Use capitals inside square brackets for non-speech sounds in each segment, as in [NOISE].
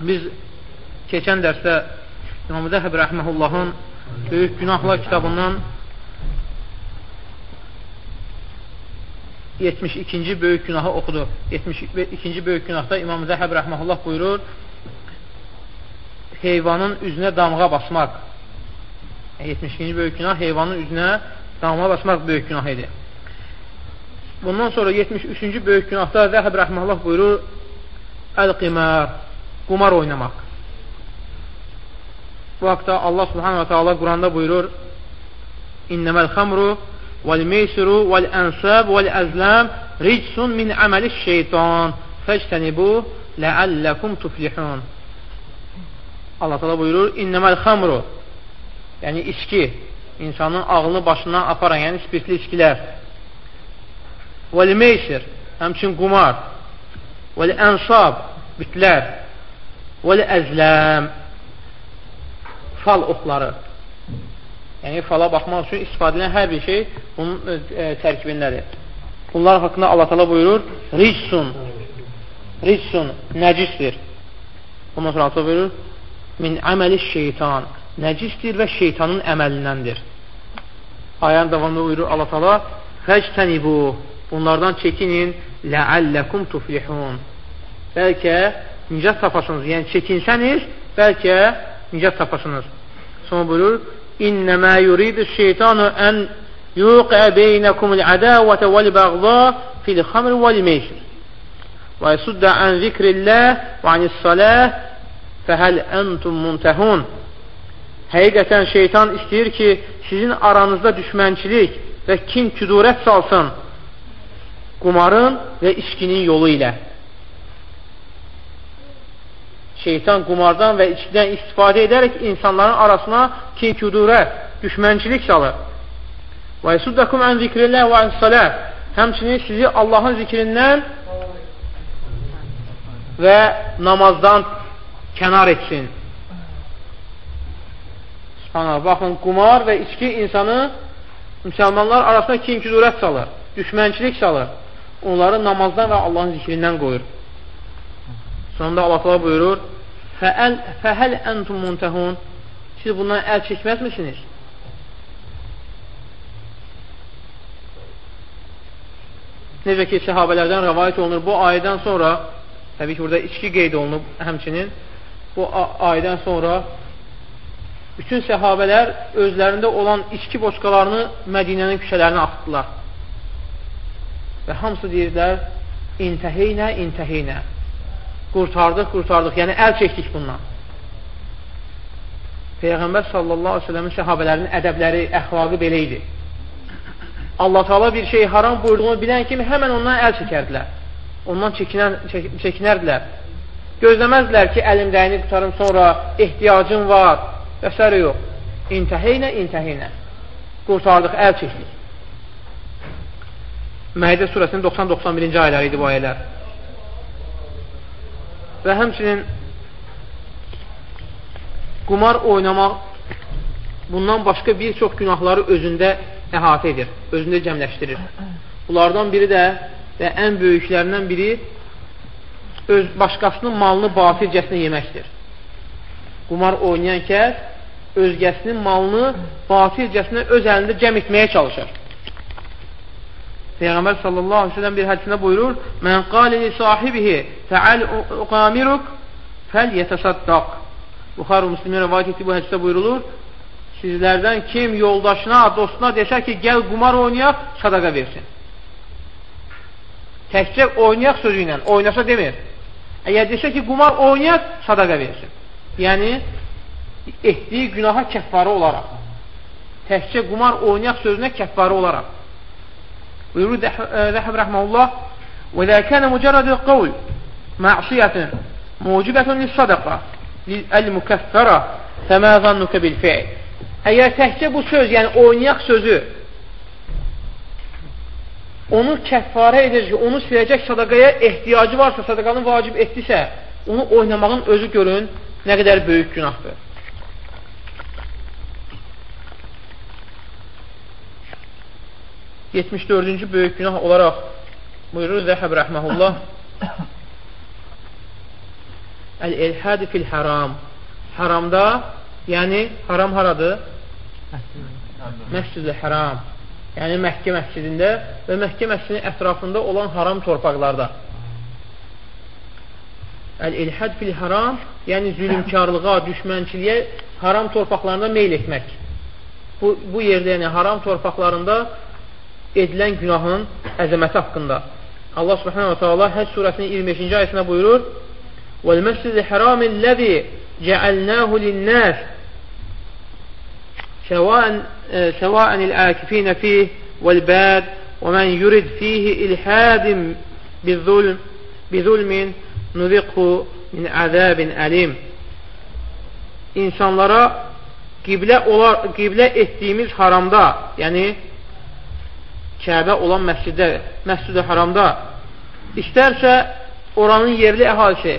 Biz keçən dərsdə İmam Zəhəb Rəhməhullahın Böyük Günahlar kitabından 72-ci böyük günahı oxudu. 72-ci böyük günahda İmam Zəhəb Rəhməhullah buyurur, heyvanın üzünə damğa basmaq. 72-ci böyük günah heyvanın üzünə damğa basmaq böyük günah idi. Bundan sonra 73-cü böyük günahda Zəhəb Rəhməhullah buyurur, Əl-qimər, qumar oynamaq. Bu haqda Allah subhanahu wa ta'ala Quranda buyurur, İnnəməl xamru vəl-meysuru vəl-ənsəb vəl-əzləm ricsun min əməli şeytan fəctənibu ləəlləkum tuflihun. Allah ta'ala buyurur, İnnəməl xamru yəni içki, insanın ağlını başından aparan, yəni spirtli içkilər vəl-meysir, həmçin qumar vəl-ənsab, bütlər vəl-əzləm fal oxları yəni fala baxmaq üçün istifadə edilən hər bir şey bunun e, tərkibindədir. Bunlar haqqında Allah tala buyurur, ricsun, ricsun, nəcisdir. Ondan sonra Allah buyurur, min əməli şeytan, nəcisdir və şeytanın əməlindəndir. Ayənin davamında buyurur Allah tala, fəctənibu, bunlardan çəkinin, ləəlləkum tuflihun. Bəlkə nicat tapasınız, yəni çəkinsəniz, bəlkə nicat tapasınız. Sonra buyurur, İnnəmə yuridu şeytanu ən yuqə beynəkumul ədəvətə vəl-bəğza fil-xamr vəl-meysir və yasudda ən zikrilləh və anis-saləh fəhəl əntum muntəhun Həqiqətən şeytan istəyir ki, sizin aranızda düşmənçilik və kin küdurət salsın qumarın və içkinin yolu ilə. Şeytan qumardan və içkidən istifadə edərək insanların arasına kin-küdurə, düşmənçilik salır. Və yəsuddakum ən zikrilləh və ən saləh. Həmçinin sizi Allahın zikrindən və namazdan kənar etsin. Subhanallah, baxın, qumar və içki insanı müsəlmanlar arasında kin-küdurət salır, düşmənçilik salır. Onları namazdan və Allahın zikrindən qoyur. Sonunda Allah buyurur, Fəhəl əntum muntəhun Siz bundan əl çəkməzmisiniz? Necə ki, səhabələrdən rəvayət olunur, bu ayədən sonra, təbii ki, burada içki qeyd olunub həmçinin, bu ayədən sonra bütün səhabələr özlərində olan içki boçqalarını Mədinənin küçələrinə atdılar. Və hamısı deyirdilər, intəheynə, intəheynə. Qurtardıq, qurtardıq. Yəni, əl çəkdik bundan. Peyğəmbər sallallahu aleyhi ve sellemin səhabələrinin ədəbləri, əxlaqı belə idi. Allah Taala bir şey haram buyurduğunu bilən kimi həmən ondan əl çəkərdilər. Ondan çəkinər, çək, çəkinərdilər. Gözləməzdilər ki, əlimdəyini qutarım, sonra ehtiyacım var və s. yox. İntəheynə, intəheynə. Qurtardıq, əl çəkdik. Məhidə surəsinin 90-91-ci ayələri idi bu ayələr. Və həmçinin qumar oynamaq bundan başqa bir çox günahları özündə əhatə edir, özündə cəmləşdirir. Bunlardan biri də və ən böyüklərindən biri öz başqasının malını batilcəsinə yeməkdir. Qumar oynayan kəs özgəsinin malını batilcəsinə öz əlində cəm etməyə çalışır. Peyğəmbər sallallahu aleyhi ve sellem bir hədisində buyurur, Mən qalili sahibihi fəal uqamiruk fəl yətəsaddaq. Buxar Müslümin rəvayət etdiyi bu hədisdə buyurulur, sizlərdən kim yoldaşına, dostuna desə ki, gəl qumar oynayaq, sadaqa versin. Təkcə oynayaq sözü ilə, oynasa demir. Əgər desə ki, qumar oynayaq, sadaqa versin. Yəni, etdiyi günaha kəffarı olaraq. Təkcə qumar oynayaq sözünə kəffarı olaraq. Buyurur Zəhəb rəhməlullah və zə kənə mücərrədə qovl məşiyyətin mucibətun lissadaqa əl-mükəffərə fəmə zannukə bil-fi'l Əgər təkcə bu söz, yəni oynayaq sözü onu kəffarə edəcək, onu siləcək sadaqaya ehtiyacı varsa, sadaqanın vacib etdisə, onu oynamağın özü görün nə qədər böyük günahdır. Yetmiş dördüncü böyük günah olaraq buyurur Zəhəb rəhməhullah Əl-elhədi fil haram haramda, yəni haram haradır? Məscid-i haram yəni Məkkə məscidində və Məkkə məscidinin ətrafında olan haram torpaqlarda. Əl-ilhad fil haram, yəni zülümkarlığa, düşmənçiliyə haram torpaqlarında meyl etmək. Bu, bu yerdə, yəni haram torpaqlarında edilən günahın əzəməti haqqında. Allah subhanahu wa ta'ala Həc surəsinin 25-ci ayəsində buyurur وَالْمَسْجِدِ حَرَامِ الَّذِي جَعَلْنَاهُ لِلنَّاسِ سواء سواء الآكفين فيه والباد ومن يرد فيه إلحاد بالظلم بظلم نذقه min əzəbin əlim insanlara qiblə, olar, qiblə etdiyimiz haramda, yəni Kəbə olan məscidə, məscid-i haramda istərsə oranın yerli əhalisi,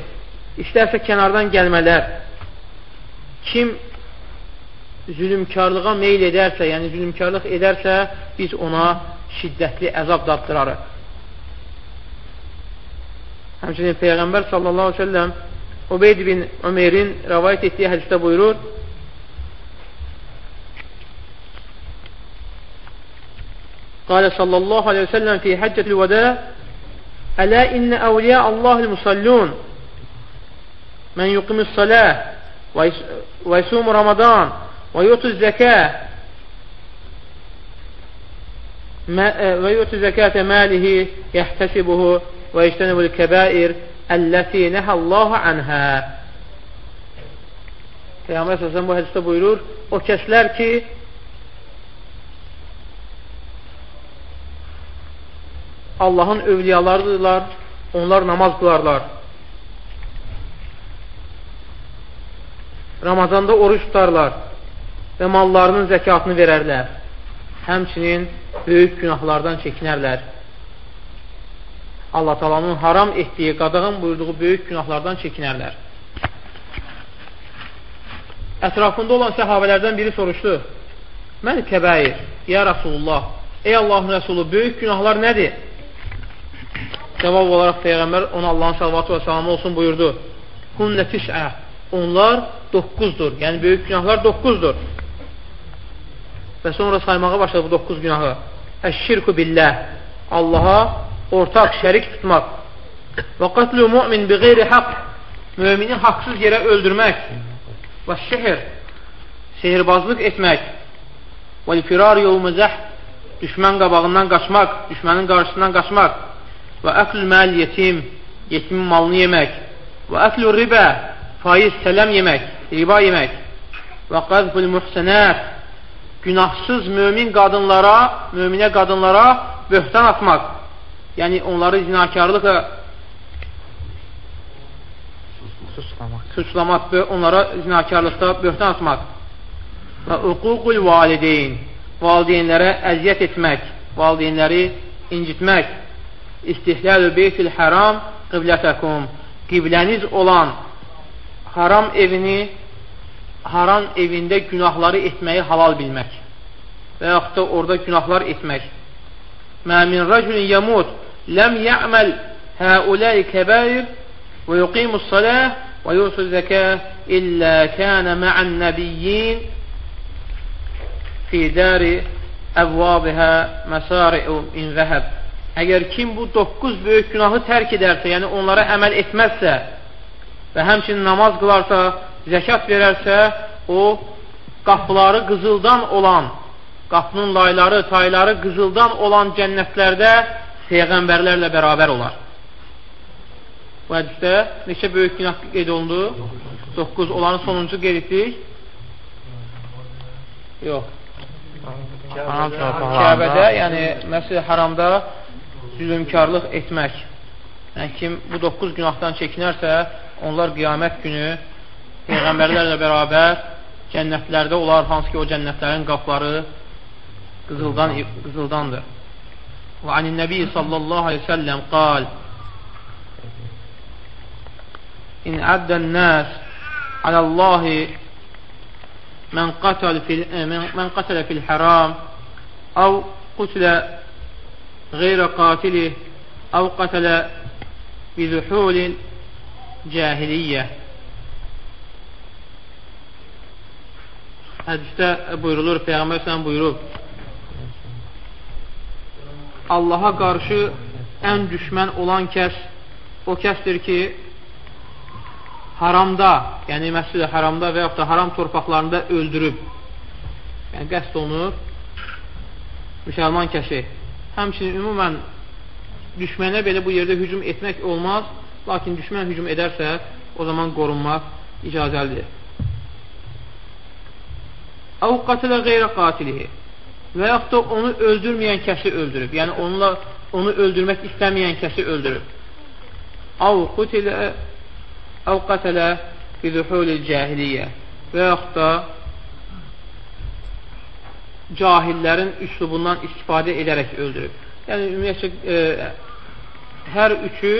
istərsə kənardan gəlmələr kim zülümkarlığa meyl edərsə, yəni zülümkarlıq edərsə, biz ona şiddətli əzab daddırarıq. Həmçinin Peyğəmbər sallallahu aleyhi ve sellem Ubeyd bin Ömerin rəvayət etdiyi hədisdə buyurur, قال صلى الله عليه وسلم في حجة الوداع ألا إن أولياء الله المصلون؟ من يقيم الصلاة ويصوم رمضان ويؤتي الزكاة ويؤتي زكاة ماله يحتسبه ويجتنب الكبائر التي نهى Allah anhə Peyğəmbər səsən bu hədisdə buyurur o kəslər ki Allahın övliyalarıdırlar onlar namaz qılarlar Ramazanda oruç tutarlar və mallarının zəkatını verərlər. Həmçinin böyük günahlardan çəkinərlər. Allah talanın haram etdiyi, qadağan buyurduğu böyük günahlardan çəkinərlər. Ətrafında olan səhabələrdən biri soruşdu. Mən kəbəir, ya Rasulullah, ey Allahın Rəsulu, böyük günahlar nədir? Cavab olaraq Peyğəmbər ona Allahın salvatı və salamı olsun buyurdu. Hunnə tis'ə, onlar doqquzdur. Yəni, böyük günahlar doqquzdur. Və sonra saymağa başladı bu 9 günahı. Əşşirku billah. Allaha ortaq, şərik tutmaq. Və qatlu mümin bi qeyri haqq. Mümini haqsız yerə öldürmək. Və şəhir. Sehirbazlıq etmək. Və firar yolmuzəh. Düşmən qabağından qaçmaq. Düşmənin qarşısından qaçmaq. Və əklül məl yetim. Yetimin malını yemək. Və əklül ribə. Faiz, sələm yemək. Riba yemək. Və qazfül muhsənət günahsız mömin qadınlara, möminə qadınlara böhtan atmaq, yəni onları zinakarlıqla suçlamaq, onlara zinakarlıqda böhtan atmaq və uququl valideyn, valideynlərə əziyyət etmək, valideynləri incitmək, istihləlü beytil həram qiblətəkum, qibləniz olan haram evini haram evində günahları etməyi halal bilmək və yaxud da orada günahlar etmək. Mə min rəculin yəmud ləm yə'məl həuləyi kəbəir və yuqimus saləh və yusu zəkəh illə kənə mə'ən nəbiyyin fi dəri əvvabihə məsari'u min zəhəb. Əgər kim bu 9 böyük günahı tərk edərsə, yəni onlara əməl etməzsə və həmçinin namaz qılarsa, zəkat verərsə, o qapıları qızıldan olan, qapının layları, tayları qızıldan olan cənnətlərdə Peyğəmbərlərlə bərabər olar. Bu hədisdə neçə böyük günah qeyd olundu? 9 olanı sonuncu qeyd etdik. Yox. Kəbədə, yəni məsələ haramda zülümkarlıq etmək. Yəni kim bu 9 günahdan çəkinərsə, onlar qiyamət günü Peyğəmbərlərlə bərabər cənnətlərdə olar, hansı ki, o cənnətlərin qapları qızıldan, qızıldandır. Və anin nəbi sallallahu aleyhi səlləm qal İn əddən nəs aləllahi mən qatəl fil, mən qatələ fil həram əv qutilə qeyrə qatili əv qatələ bizuhulin cahiliyyə hədisdə buyurulur, Peyğəmbər sələm buyurub, Allaha qarşı ən düşmən olan kəs o kəsdir ki, haramda, yəni məscid haramda və yaxud da haram torpaqlarında öldürüb, yəni qəst olunur, müsəlman kəsi. Həmçinin ümumən düşmənə belə bu yerdə hücum etmək olmaz, lakin düşmən hücum edərsə, o zaman qorunmaq icazəlidir. Əv qatilə qeyrə qatilihi və yaxud da onu öldürməyən kəsi öldürüb. Yəni, onunla, onu öldürmək istəməyən kəsi öldürüb. Əv qutilə əv qatilə bizuhulil cahiliyyə və yaxud da cahillərin üslubundan istifadə edərək öldürüb. Yəni, ümumiyyətcə, e, hər üçü,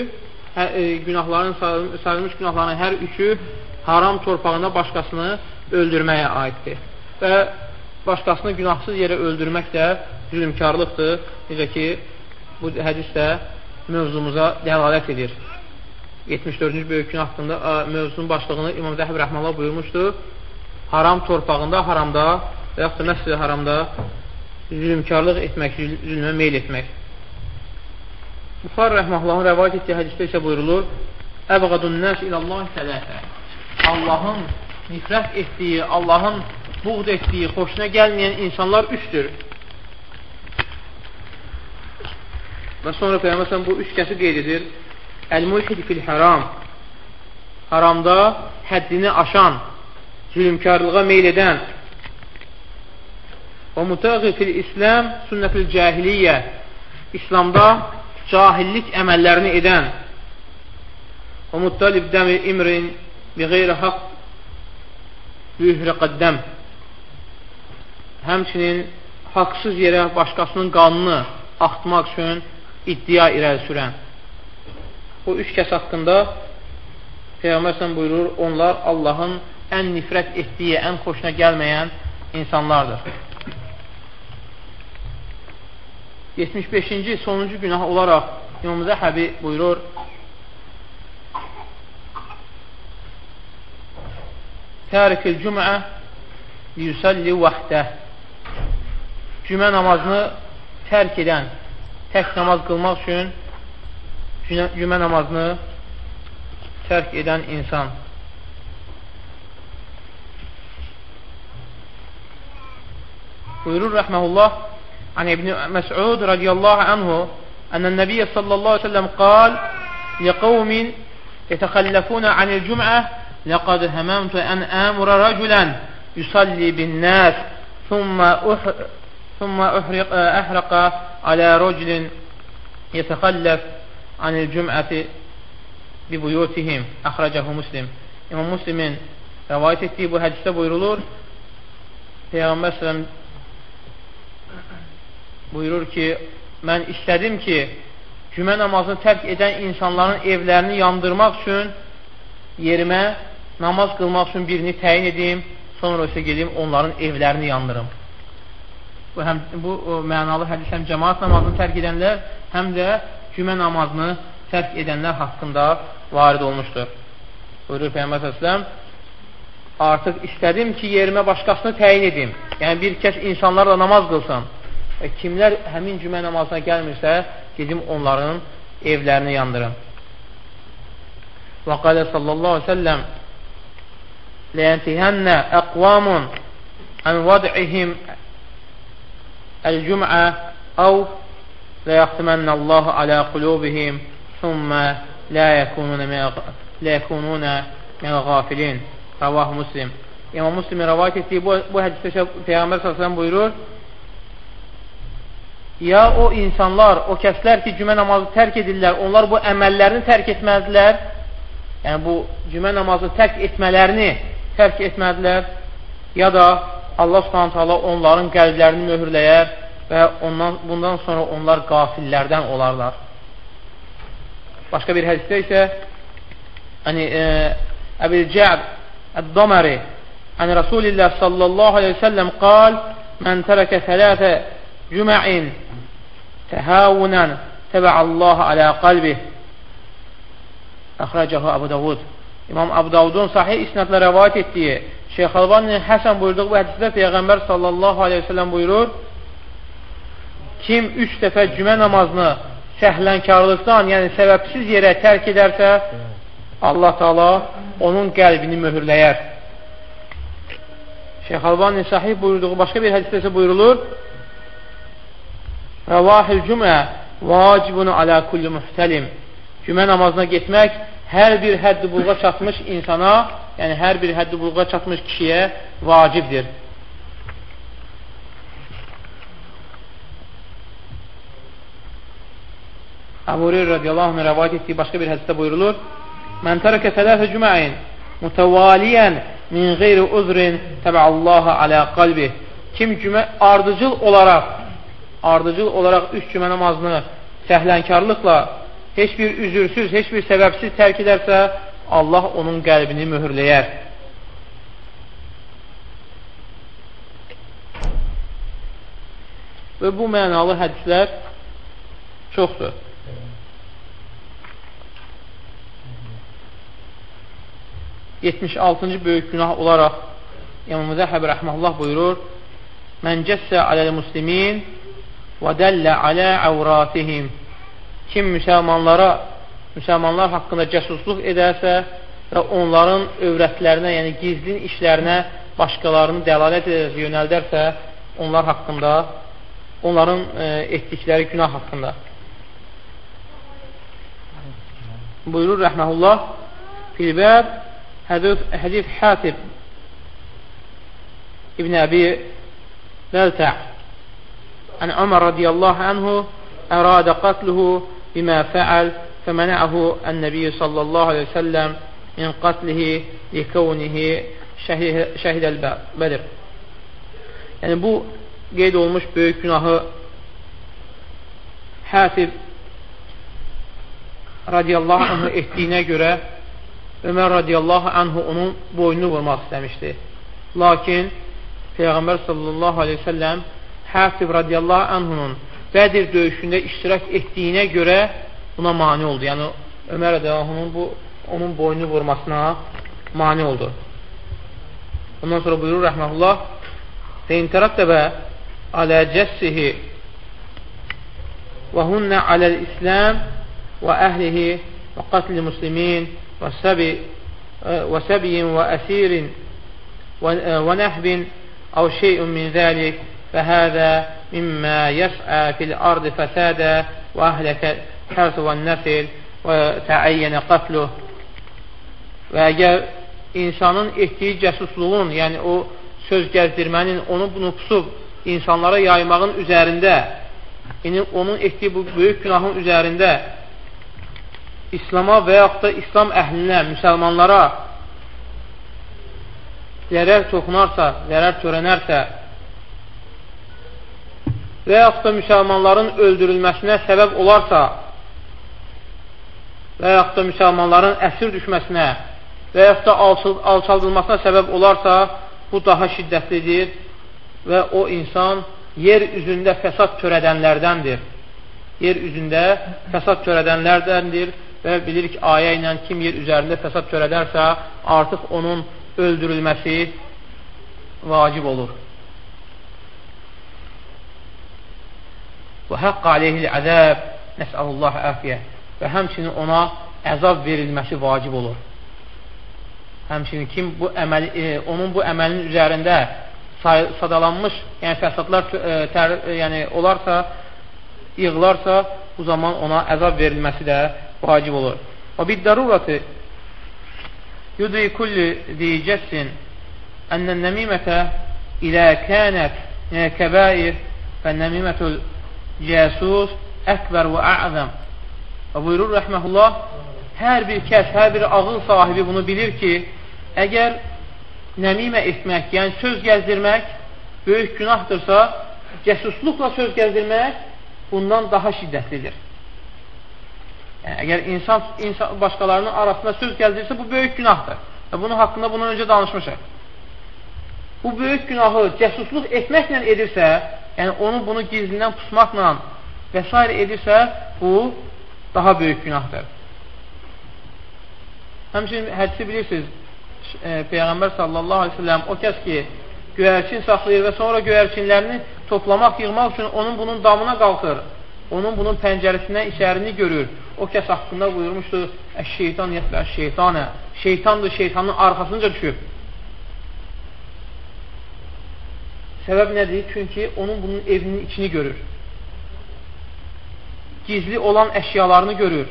hə, e, günahların, sayılmış günahların hər üçü haram torpağında başqasını öldürməyə aiddir və başqasını günahsız yerə öldürmək də zülmkarlıqdır. Necə ki, bu hədis də mövzumuza dəlalət edir. 74-cü böyük gün haqqında mövzunun başlığını İmam Zəhib Rəhmanlar buyurmuşdu. Haram torpağında, haramda və yaxud da məscid haramda zülmkarlıq etmək, zülmə meyl etmək. Buxar Rəhmahlahın rəvayət etdiyi hədisdə isə buyurulur, Əbqadun nəs ilallah sələfə Allahın nifrət etdiyi, Allahın buğd etdiyi, xoşuna gəlməyən insanlar üçdür. Və sonra Peyyəməsən bu üç kəsi qeyd edir. Əl-mulhid fil haram haramda həddini aşan, zülümkarlığa meyl edən və mutəği fil İslam sünnətil cahiliyyə İslamda cahillik əməllərini edən və muttalib dəmi imrin bi qeyri haqq yuhriqəddəm həmçinin haqsız yerə başqasının qanını axtmaq üçün iddia irəli sürən. Bu üç kəs haqqında Peyğəmbər buyurur, onlar Allahın ən nifrət etdiyi, ən xoşuna gəlməyən insanlardır. 75-ci, sonuncu günah olaraq İmam Zəhəbi buyurur, Tərikil cümə yüsəlli vaxtə cümə namazını tərk edən, tək namaz qılmaq üçün cümə namazını tərk edən insan. Buyurur rəhməhullah عن ابن مسعود رضي الله عنه أن النبي صلى الله عليه وسلم قال لقوم يتخلفون عن الجمعة لقد هممت أن آمر رجلا يصلي بالناس ثم ثم أحرق, أحرق على رجل يتخلف عن الجمعة əxrəcəhu muslim İmam Müslimin rəvayət etdiyi bu hədisdə buyurulur Peyğəmbər sələm buyurur ki mən istədim ki cümə namazını tərk edən insanların evlərini yandırmaq üçün yerimə namaz qılmaq üçün birini təyin edim sonra isə gedim onların evlərini yandırım Bu, həm, bu o, mənalı hədis həm cəmaat namazını tərk edənlər, həm də cümə namazını tərk edənlər haqqında varid olmuşdur. Buyurur Peyyəmbər Əsləm, artıq istədim ki, yerimə başqasını təyin edim. Yəni, bir kəs insanlarla namaz qılsın və kimlər həmin cümə namazına gəlmirsə, gedim onların evlərini yandırın. Və qalə sallallahu aleyhi ve selləm ləyəntihənnə əqvamun ən vad'ihim əl-cümə əv ləyəxtimənnəllahu alə qulubihim sümmə lə yəkununə min qafilin. Rəvah muslim. İmam Müslim rəvayət etdiyi bu, bu hədisdə Peyğəmbər s.ə.v buyurur, Ya o insanlar, o kəslər ki, cümə namazı tərk edirlər, onlar bu əməllərini tərk etməzdilər. Yəni bu cümə namazı tərk etmələrini tərk etmədilər, ya da Allah subhanət hala onların qəlblərini möhürləyər və ondan, bundan sonra onlar qafillərdən olarlar. Başqa bir hədisdə isə yəni, e, Əbil Cəb Əd-Damari Ən Rasulillah sallallahu aleyhi ve sellem qal Mən tərəkə thələtə cümə'in təhəvunən təbə'allahu alə qalbih Əxrəcəhu Abu Davud İmam Abu Davudun sahih isnadla rəvayət etdiyi Şeyx Albanin Həsən buyurduğu bu hədisdə Peyğəmbər sallallahu aleyhi ve sellem buyurur kim üç dəfə cümə namazını səhlənkarlıqdan, yəni səbəbsiz yerə tərk edərsə, Allah Taala onun qəlbini möhürləyər. Şeyx Albani sahih buyurduğu başqa bir hədisdə isə buyurulur: Ravahil cümə vacibun ala kulli muhtəlim. Cümə namazına getmək hər bir həddi bulğa çatmış insana, yəni hər bir həddi bulğa çatmış kişiyə vacibdir. Əbu Hureyra radiyallahu anh rəvayət etdiyi başqa bir hədisdə buyurulur Mən tərəkə sələfə cüməyin mütəvaliyən min qeyri uzrin təbəəllaha alə qalbi Kim cümə ardıcıl olaraq ardıcıl olaraq üç cümə namazını səhlənkarlıqla heç bir üzürsüz, heç bir səbəbsiz tərk edərsə Allah onun qəlbini möhürləyər. Və bu mənalı hədislər çoxdur. 76-cı böyük günah olaraq İmam Müzəhəb rəhməllah buyurur Mən cəssə aləl muslimin və dəllə alə əvratihim. Kim müsəlmanlara, müsəlmanlar haqqında cəsusluq edərsə və onların övrətlərinə, yəni gizli işlərinə başqalarını dəlalət edərsə, yönəldərsə, onlar haqqında, onların e, etdikləri günah haqqında. Buyurur rəhməhullah, Filbəb hədif, hədif Hatib İbn Əbi Bəltə' عن عمر رضي الله عنه أراد قتله بما فعل فمنعه النبي صلى الله عليه وسلم من قتله لكونه şəhid əl-Bədir. Yəni, bu qeyd olmuş böyük günahı Həsib radiyallahu anh [COUGHS] etdiyinə görə Ömər radiyallahu anhu onun boynunu vurmaq istəmişdi. Lakin Peyğəmbər sallallahu aleyhi ve selləm Hafib radiyallahu anhunun Bədir döyüşündə iştirak etdiyinə görə buna mani oldu. Yəni, Ömər radiyallahu bu, onun boynunu vurmasına mani oldu. Ondan sonra buyurur rəhməhullah Fəintərəttəbə alə cəssihi və hunnə aləl İsləm və əhlihi və qatli muslimin və səbi və səbiyin və əsirin və nəhbin əv şeyun min zəlik və hədə mimmə yəs'ə fil ardı fəsədə və əhləkə hərsu və nəsil və təəyyənə qatluh və əgər insanın etdiyi cəsusluğun, yəni o söz gəzdirmənin, onu bunu pusub insanlara yaymağın üzərində, yəni onun etdiyi bu böyük günahın üzərində. İslama və yaxud da İslam əhlinə, müsəlmanlara zərər toxunarsa, zərər törənərsə, və yaxud da müsəlmanların öldürülməsinə səbəb olarsa və yaxud da müsəlmanların əsir düşməsinə və yaxud da alçaldılmasına səbəb olarsa, bu daha şiddətlidir və o insan yer üzündə fəsad törədənlərdəndir. Yer üzündə fəsad törədənlərdəndir və bilirik ayə ilə kim yer üzərində fəsad törədərsə, artıq onun öldürülməsi vacib olur. Və həqq aleyhil əzəb, nəsəlullah əfiyə və həmçinin ona əzab verilməsi vacib olur. Həmçinin kim bu əməli, e, onun bu əməlinin üzərində sadalanmış, yəni fəsadlar e, tər, e, yəni olarsa, yığılarsa, bu zaman ona əzab verilməsi də vacib olur. Və bid-darurati yudri kulli zi cəssin ənnən nəmimətə ilə kənət kəbair fənnəmimətul cəsus əkbər və ə'zəm və buyurur rəhməhullah hər bir kəs, hər bir ağıl sahibi bunu bilir ki, əgər nəmimə etmək, yəni söz gəzdirmək böyük günahdırsa, cəsusluqla söz gəzdirmək bundan daha şiddətlidir. Yəni, əgər insan, insan başqalarının arasında söz gəldirsə, bu böyük günahdır. Və bunun haqqında bundan öncə danışmışıq. Bu böyük günahı cəsusluq etməklə edirsə, yəni onu bunu gizlindən pusmaqla və s. edirsə, bu daha böyük günahdır. Həmçinin hədisi bilirsiniz, e, Peyğəmbər sallallahu aleyhi ve sellem o kəs ki, göyərçin saxlayır və sonra göyərçinlərini toplamaq, yığmaq üçün onun bunun damına qalxır. Onun bunun pəncərəsindən içərini görür. O kəs haqqında buyurmuşdu, Əş-şeytan yətbə şeytanə. Şeytandır, şeytanın arxasınca düşüb. Səbəb nədir? Çünki onun bunun evinin içini görür. Gizli olan əşyalarını görür.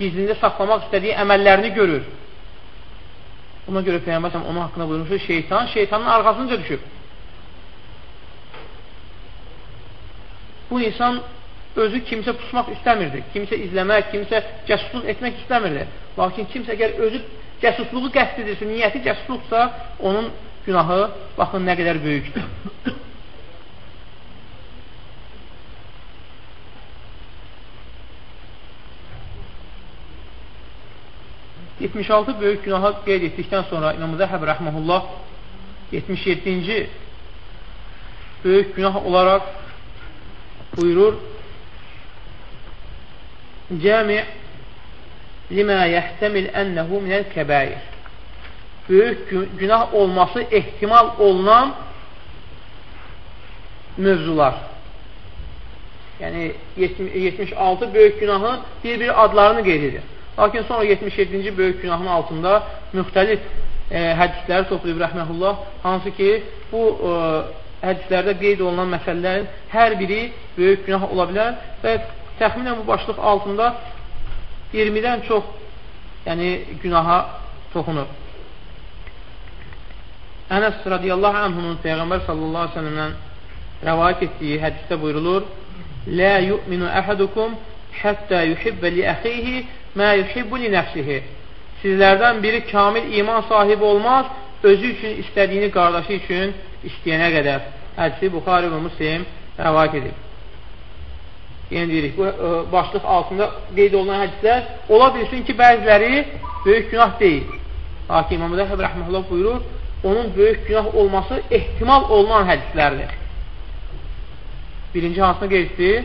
Gizlində saxlamaq istədiyi əməllərini görür. Buna görə Peyyambər onun haqqında buyurmuşdur, şeytan şeytanın arxasınca düşüb. Bu insan özü kimsə pusmaq istəmirdi. Kimsə izləmək, kimsə cəsusluq etmək istəmirdi. Lakin kimsə əgər özü cəsusluğu qəsd edirsə, niyyəti cəsusluqsa, onun günahı baxın nə qədər böyükdür. 76 böyük günaha qeyd etdikdən sonra İmam Zəhəb rəhməhullah 77-ci böyük günah olaraq buyurur Cəmi limə yəhtemil ənəhu minəl kəbəir böyük günah olması ehtimal olunan mövzular yəni 76 böyük günahın bir-bir adlarını qeyd edir Lakin sonra 77-ci böyük günahın altında müxtəlif e, hədisləri toplayıb rəhməhullah, hansı ki, bu e, hədislərdə qeyd olunan məsələlərin hər biri böyük günah ola bilər və təxminən bu başlıq altında 20-dən çox yəni, günaha toxunur. Ənəs radiyallahu anhunun Peyğəmbər sallallahu aleyhi ve sellemdən rəvayət etdiyi hədisdə buyurulur Lə yu'minu əhədukum həttə yuhibbə li əxihi mə yuhibbu li nəfsihi. Sizlərdən biri kamil iman sahibi olmaz, özü üçün istədiyini qardaşı üçün istəyənə qədər. Hədisi Buxari və Muslim rəvayət edib. Yenə deyirik, bu ə, e, başlıq altında qeyd olunan hədislər ola bilsin ki, bəziləri böyük günah deyil. Lakin İmam Dəhəb Rəhməllah buyurur, onun böyük günah olması ehtimal olunan hədislərdir. Birinci hansına qeyd etdi?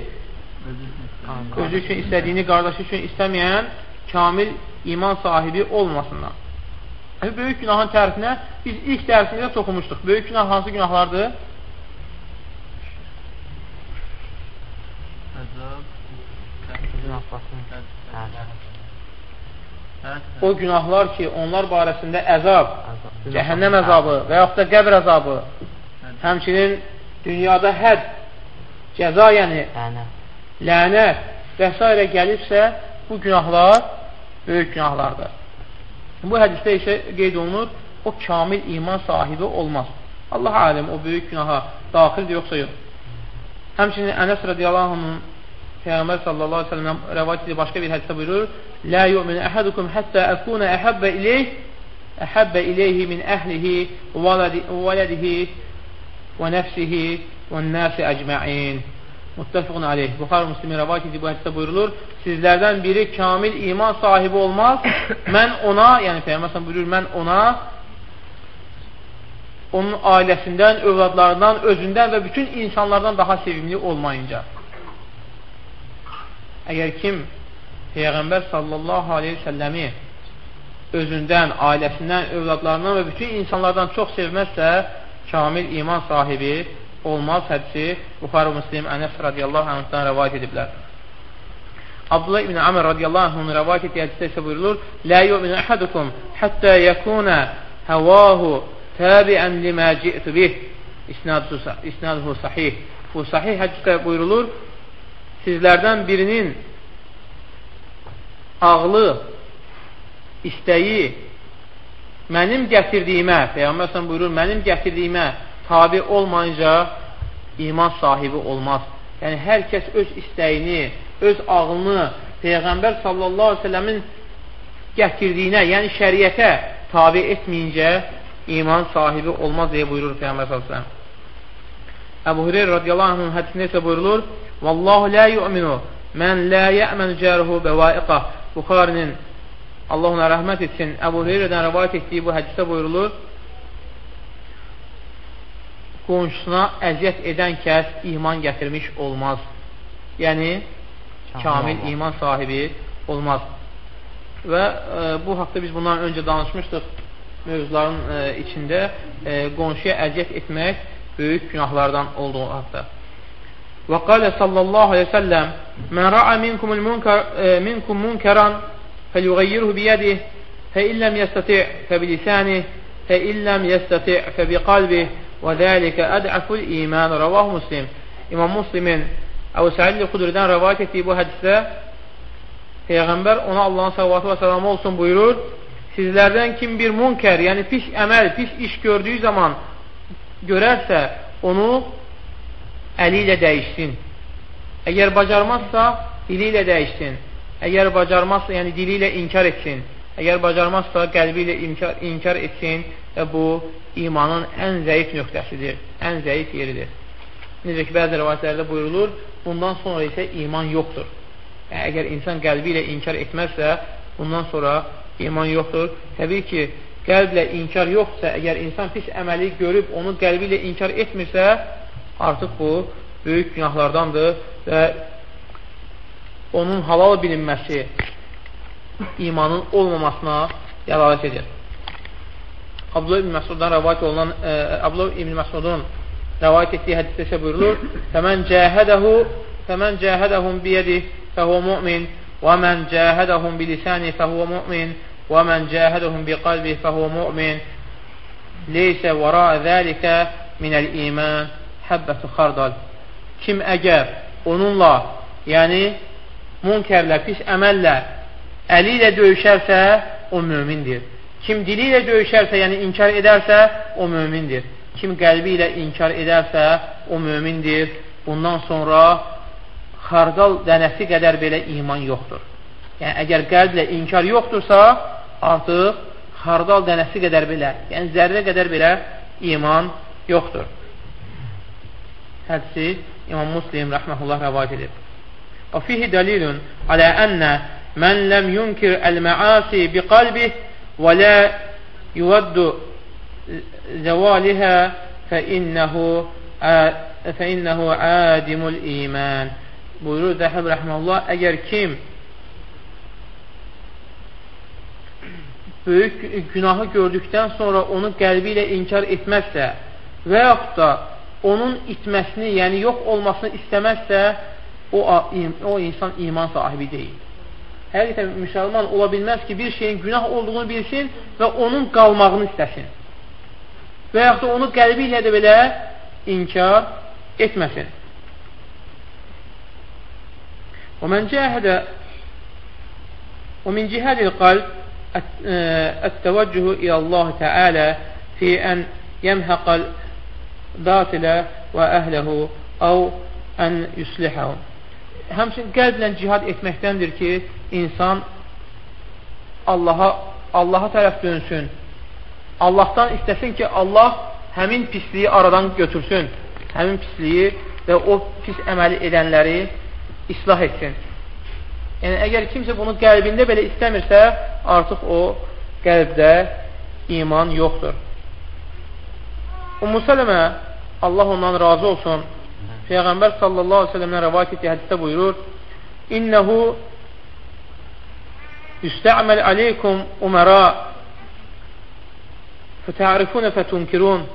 özü üçün istədiyini qardaşı üçün istəməyən kamil iman sahibi olmasından. Yəni, böyük günahın tərifinə biz ilk dərsimizdə toxumuşduq. Böyük günah hansı günahlardır? O günahlar ki, onlar barəsində əzab, cəhənnəm əzabı və yaxud da qəbr əzabı, həmçinin dünyada həd, cəza yəni, lənət və s. gəlibsə, bu günahlar böyük günahlardır. Bu hədisdə isə qeyd olunur, o kamil iman sahibi olmaz. Allah aləm o böyük günaha daxildir, yoxsa yox. Həmçinin Ənəs radiyallahu Peyğəmbər sallallahu aleyhi ve sellem rəvayət edir başqa bir hədisdə buyurur, Lə yu'min əhədukum həttə əkunə əhəbbə ileyh əhəbbə ileyhi min əhlihi və vələdihi və nəfsihi və nəsi əcməin. Muttəfiqun aleyh. Buxar Müslimin rəvat edib bu hədisdə buyurulur. Sizlərdən biri kamil iman sahibi olmaz. mən ona, yəni Peyğəmbər buyurur, mən ona onun ailəsindən, övladlarından, özündən və bütün insanlardan daha sevimli olmayınca. Əgər kim Peyğəmbər sallallahu aleyhi ve səlləmi özündən, ailəsindən, övladlarından və bütün insanlardan çox sevməzsə, kamil iman sahibi olmaz hədisi Buxarı Müslim Ənəs radiyallahu anhdan rəvayət ediblər. Abdullah ibn Amr radiyallahu anhın rəvayət etdiyi hədisdə isə buyurulur: "La yu'minu ahadukum hatta yakuna hawahu tabi'an lima ji'tu bih." İsnaduhu sahih. Bu sahih hədisdə buyurulur: Sizlərdən birinin ağlı, istəyi mənim gətirdiyimə, Peyğəmbər buyurur, mənim gətirdiyimə tabi olmayınca iman sahibi olmaz. Yəni, hər kəs öz istəyini, öz ağlını Peyğəmbər selləmin gətirdiyinə, yəni şəriətə tabi etməyincə iman sahibi olmaz deyə buyurur Peyğəmbər sellem. Əbu Hüreyr radiyallahu anhın hədisində isə buyurulur, Vallahu la yu'minu mən la yə'mənu cəruhu bəvaiqah. Buxarinin Allah ona rəhmət etsin. Əbu Hüreyrədən rəvayət etdiyi bu hədisdə buyurulur, qonşusuna əziyyət edən kəs iman gətirmiş olmaz. Yəni, kamil Allah. iman sahibi olmaz. Və e, bu haqda biz bundan öncə danışmışdıq mövzuların e, içində e, qonşuya əziyyət etmək böyük günahlardan olduğu haqda. Və qalə sallallahu aleyhi səlləm Mən ra'a minkumul minkum munkaran fəlüğeyyirhu biyədih fə illəm yəstəti' fə bilisanih fə illəm yəstəti' fə biqalbih və dəlikə ədəful iman rəvah muslim İmam Muslimin Əbu Səlil Xudridən rəvayət etdiyi bu hədisdə Peyğəmbər ona Allahın salavatı və salamı olsun buyurur sizlərdən kim bir münker, yəni pis əməl, pis iş gördüyü zaman görərsə, onu əli ilə dəyişsin. Əgər bacarmazsa, dili ilə dəyişsin. Əgər bacarmazsa, yəni dili ilə inkar etsin. Əgər bacarmazsa, qəlbi ilə inkar, inkar etsin və bu imanın ən zəif nöqtəsidir, ən zəif yeridir. Necə ki, bəzi rəvayətlərdə buyurulur, bundan sonra isə iman yoxdur. Əgər insan qəlbi ilə inkar etməzsə, bundan sonra iman yoxdur. Təbii ki, qəlblə inkar yoxdursa, əgər insan pis əməli görüb onu qəlbi ilə inkar etmirsə, artıq bu böyük günahlardandır və onun halal bilinməsi imanın olmamasına dəlalət edir. Abdullah ibn Məsuddan rəvayət olunan e, Abdullah ibn Məsudun rəvayət etdiyi hədisdə isə buyurulur: "Fəmən cəhədəhu fəmən cəhədəhum biyədi fəhuvə mu'min və mən cəhədəhum bilisani fəhuvə mu'min mən cəhədəhum biqalbi fəhuvə mu'min leysə vəra zəlikə minəl iman həbbətu xardal." Kim əgər onunla, yəni münkərlə, pis əməllə əli ilə döyüşərsə, o mömindir. Kim dili ilə döyüşərsə, yəni inkar edərsə, o mömindir. Kim qəlbi ilə inkar edərsə, o mömindir. Bundan sonra xardal dənəsi qədər belə iman yoxdur. Yəni, əgər qəlblə inkar yoxdursa, artıq hardal dənəsi qədər belə, yəni zərrə qədər belə iman yoxdur. Hədisi İmam Muslim rəhməhullah rəvac edib. Və fihi dəlilun alə ənnə mən ləm yunkir əl-məasi bi qalbih və lə yuvaddu zəvalihə fə innəhu fə innəhu ədimul iman. Buyurur Zəhəb rəhməhullah, əgər kim böyük günahı gördükdən sonra onu qəlbi ilə inkar etməzsə və yaxud da onun itməsini, yəni yox olmasını istəməzsə, o, o insan iman sahibi deyil. Həqiqətən müsəlman ola bilməz ki, bir şeyin günah olduğunu bilsin və onun qalmağını istəsin. Və yaxud da onu qəlbi ilə də belə inkar etməsin. ومن جاهد ومن جهاد القلب التوجه إلى الله تعالى في أن يمحق الباطل وأهله أو أن يصلحهم həmçin qəlblə cihad etməkdəndir ki, insan Allaha, Allaha tərəf dönsün. Allahdan istəsin ki, Allah həmin pisliyi aradan götürsün. Həmin pisliyi və o pis əməli edənləri islah etsin. Yəni, əgər kimsə bunu qəlbində belə istəmirsə, artıq o qəlbdə iman yoxdur. Ummu Sələmə, Allah ondan razı olsun, Peyğəmbər sallallahu aleyhi ve sellemdən rəvayət etdiyi hədisdə buyurur, İnnəhu yüstə'məl aleykum umara fətərifunə fətunkirun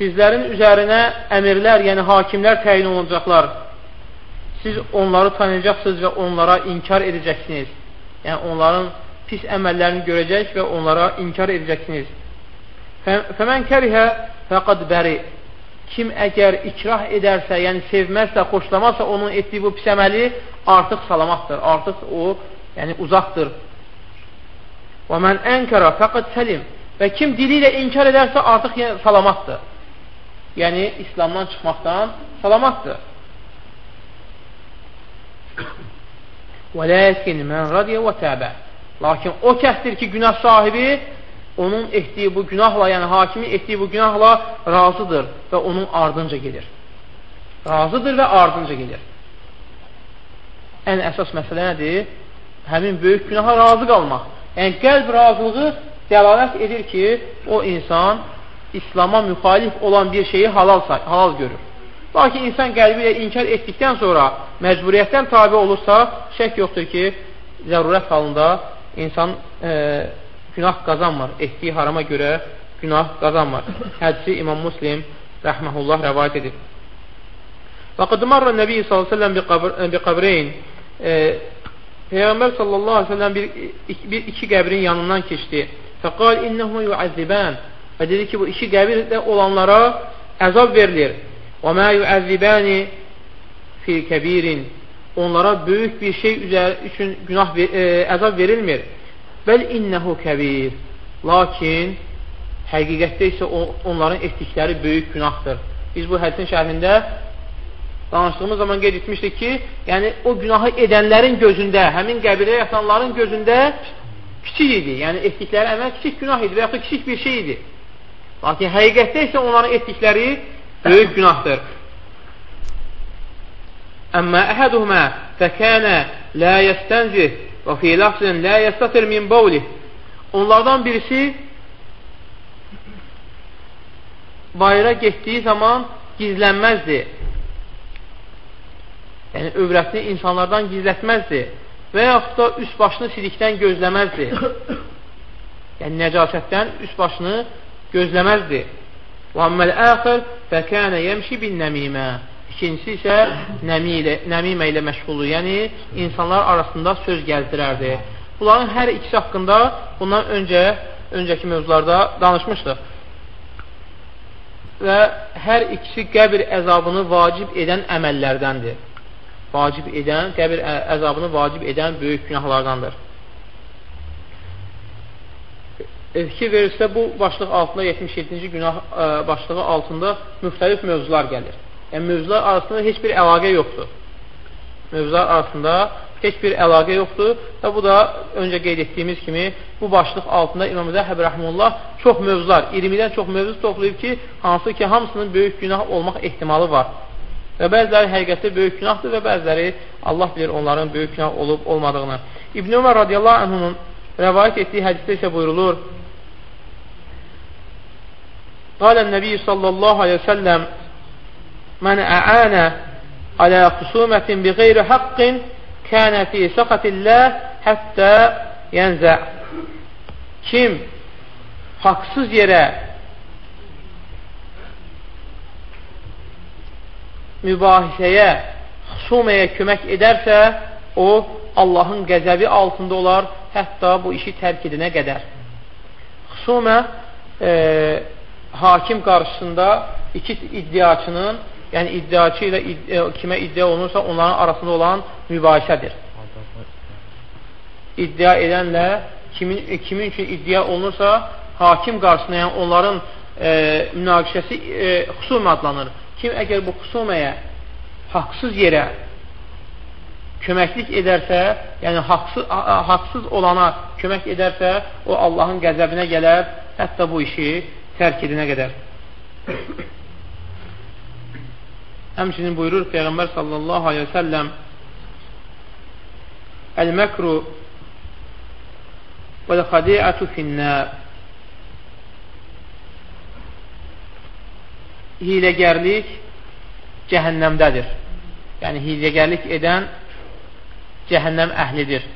Sizlərin üzərinə əmirlər, yəni hakimlər təyin olunacaqlar. Siz onları tanıyacaqsınız və onlara inkar edəcəksiniz. Yəni, onların pis əməllərini görəcək və onlara inkar edəcəksiniz. Fəmən kərihə fəqad bəri kim əgər ikrah edərsə, yəni sevməzsə, xoşlamazsa onun etdiyi bu pis əməli artıq salamatdır, artıq o yəni uzaqdır. Və mən ənkərə fəqət səlim və kim dili ilə inkar edərsə artıq yəni, salamatdır. Yəni İslamdan çıxmaqdan salamatdır. Və ləkin mən radiyə və təbə. Lakin o kəsdir ki, günah sahibi onun etdiyi bu günahla, yəni hakimin etdiyi bu günahla razıdır və onun ardınca gedir. Razıdır və ardınca gedir. Ən əsas məsələ nədir? Həmin böyük günaha razı qalmaq. Yəni, qəlb razılığı dəlalət edir ki, o insan İslama müxalif olan bir şeyi halal, halal görür. Lakin insan qəlbi ilə inkar etdikdən sonra məcburiyyətdən tabi olursa, şək yoxdur ki, zərurət halında insan e, günah qazanmır. Etdiyi harama görə günah qazanmır. Hədisi İmam Muslim rəhməhullah rəvayət edib. Və qad marra Nəbi səlləm bi qabreyn e, Peyğəmbər sallallahu əleyhi və səlləm bir, bir iki qəbrin yanından keçdi. Fəqal innəhuma yu'əzzibən. Və dedi ki, bu iki qəbirdə olanlara əzab verilir. Və mə yu'əzzibəni fi kəbirin. Onlara böyük bir şey üçün günah e, əzab verilmir. Bəl innəhu kəbir. Lakin həqiqətdə isə onların etdikləri böyük günahdır. Biz bu hədisin şərhində danışdığımız zaman qeyd etmişdik ki, yəni o günahı edənlərin gözündə, həmin qəbirə yatanların gözündə kiçik idi. Yəni etdikləri əməl kiçik günah idi və yaxud kiçik bir şey idi. Lakin həqiqətdə isə onların etdikləri böyük günahdır. Əmmə əhəduhumə fəkənə lə yəstənzih Və fi lafzin la yastatir min bawlih. Onlardan birisi bayıra getdiyi zaman gizlənməzdi. Yəni, övrətini insanlardan gizlətməzdi və yaxud da üst başını silikdən gözləməzdi. Yəni, nəcasətdən üst başını gözləməzdi. Və amməl əxir fəkənə yəmşi bin nəmimə. İkincisi isə nəmi ilə, nəmimə ilə məşğuldur. Yəni, insanlar arasında söz gəzdirərdi. Bunların hər ikisi haqqında bundan öncə, öncəki mövzularda danışmışdıq. Və hər ikisi qəbir əzabını vacib edən əməllərdəndir. Vacib edən, qəbir əzabını vacib edən böyük günahlardandır. Fikir verirsə, bu başlıq altında 77-ci günah ə, başlığı altında müxtəlif mövzular gəlir. Yəni, mövzular arasında heç bir əlaqə yoxdur. Mövzular arasında heç bir əlaqə yoxdur və bu da öncə qeyd etdiyimiz kimi bu başlıq altında İmam Zəhəb Rəhmullah çox mövzular, 20-dən çox mövzu toplayıb ki, hansı ki, hamısının böyük günah olmaq ehtimalı var. Və bəziləri həqiqətdə böyük günahdır və bəziləri Allah bilir onların böyük günah olub olmadığını. İbn Ömər radiyallahu anhunun rəvayət etdiyi hədisdə isə buyurulur, Qalə nəbi sallallahu aleyhi və səlləm Mən əənə alə xusumətin bi qeyri haqqin kənə fi səqatilləh həttə yənzə Kim haqsız yerə mübahisəyə, xusumaya kömək edərsə, o, Allahın qəzəbi altında olar, hətta bu işi tərk edinə qədər. Xusumə e, hakim qarşısında iki iddiaçının yəni iddiaçı ilə iddia, e, kimə iddia olunursa onların arasında olan mübahisədir. İddia edənlə kimin, e, kimin üçün iddia olunursa hakim qarşısında yəni onların e, münaqişəsi e, xüsumə adlanır. Kim əgər bu xüsuməyə haqsız yerə köməklik edərsə, yəni haqsız, haqsız olana kömək edərsə, o Allahın qəzəbinə gələr, hətta bu işi tərk edinə qədər. Həmçinin buyurur Peyğəmbər sallallahu aleyhi və səlləm Əl-məkru vəl-xadiyyətu finnər Hiləgərlik cəhənnəmdədir. Yəni, hiləgərlik edən cəhənnəm əhlidir.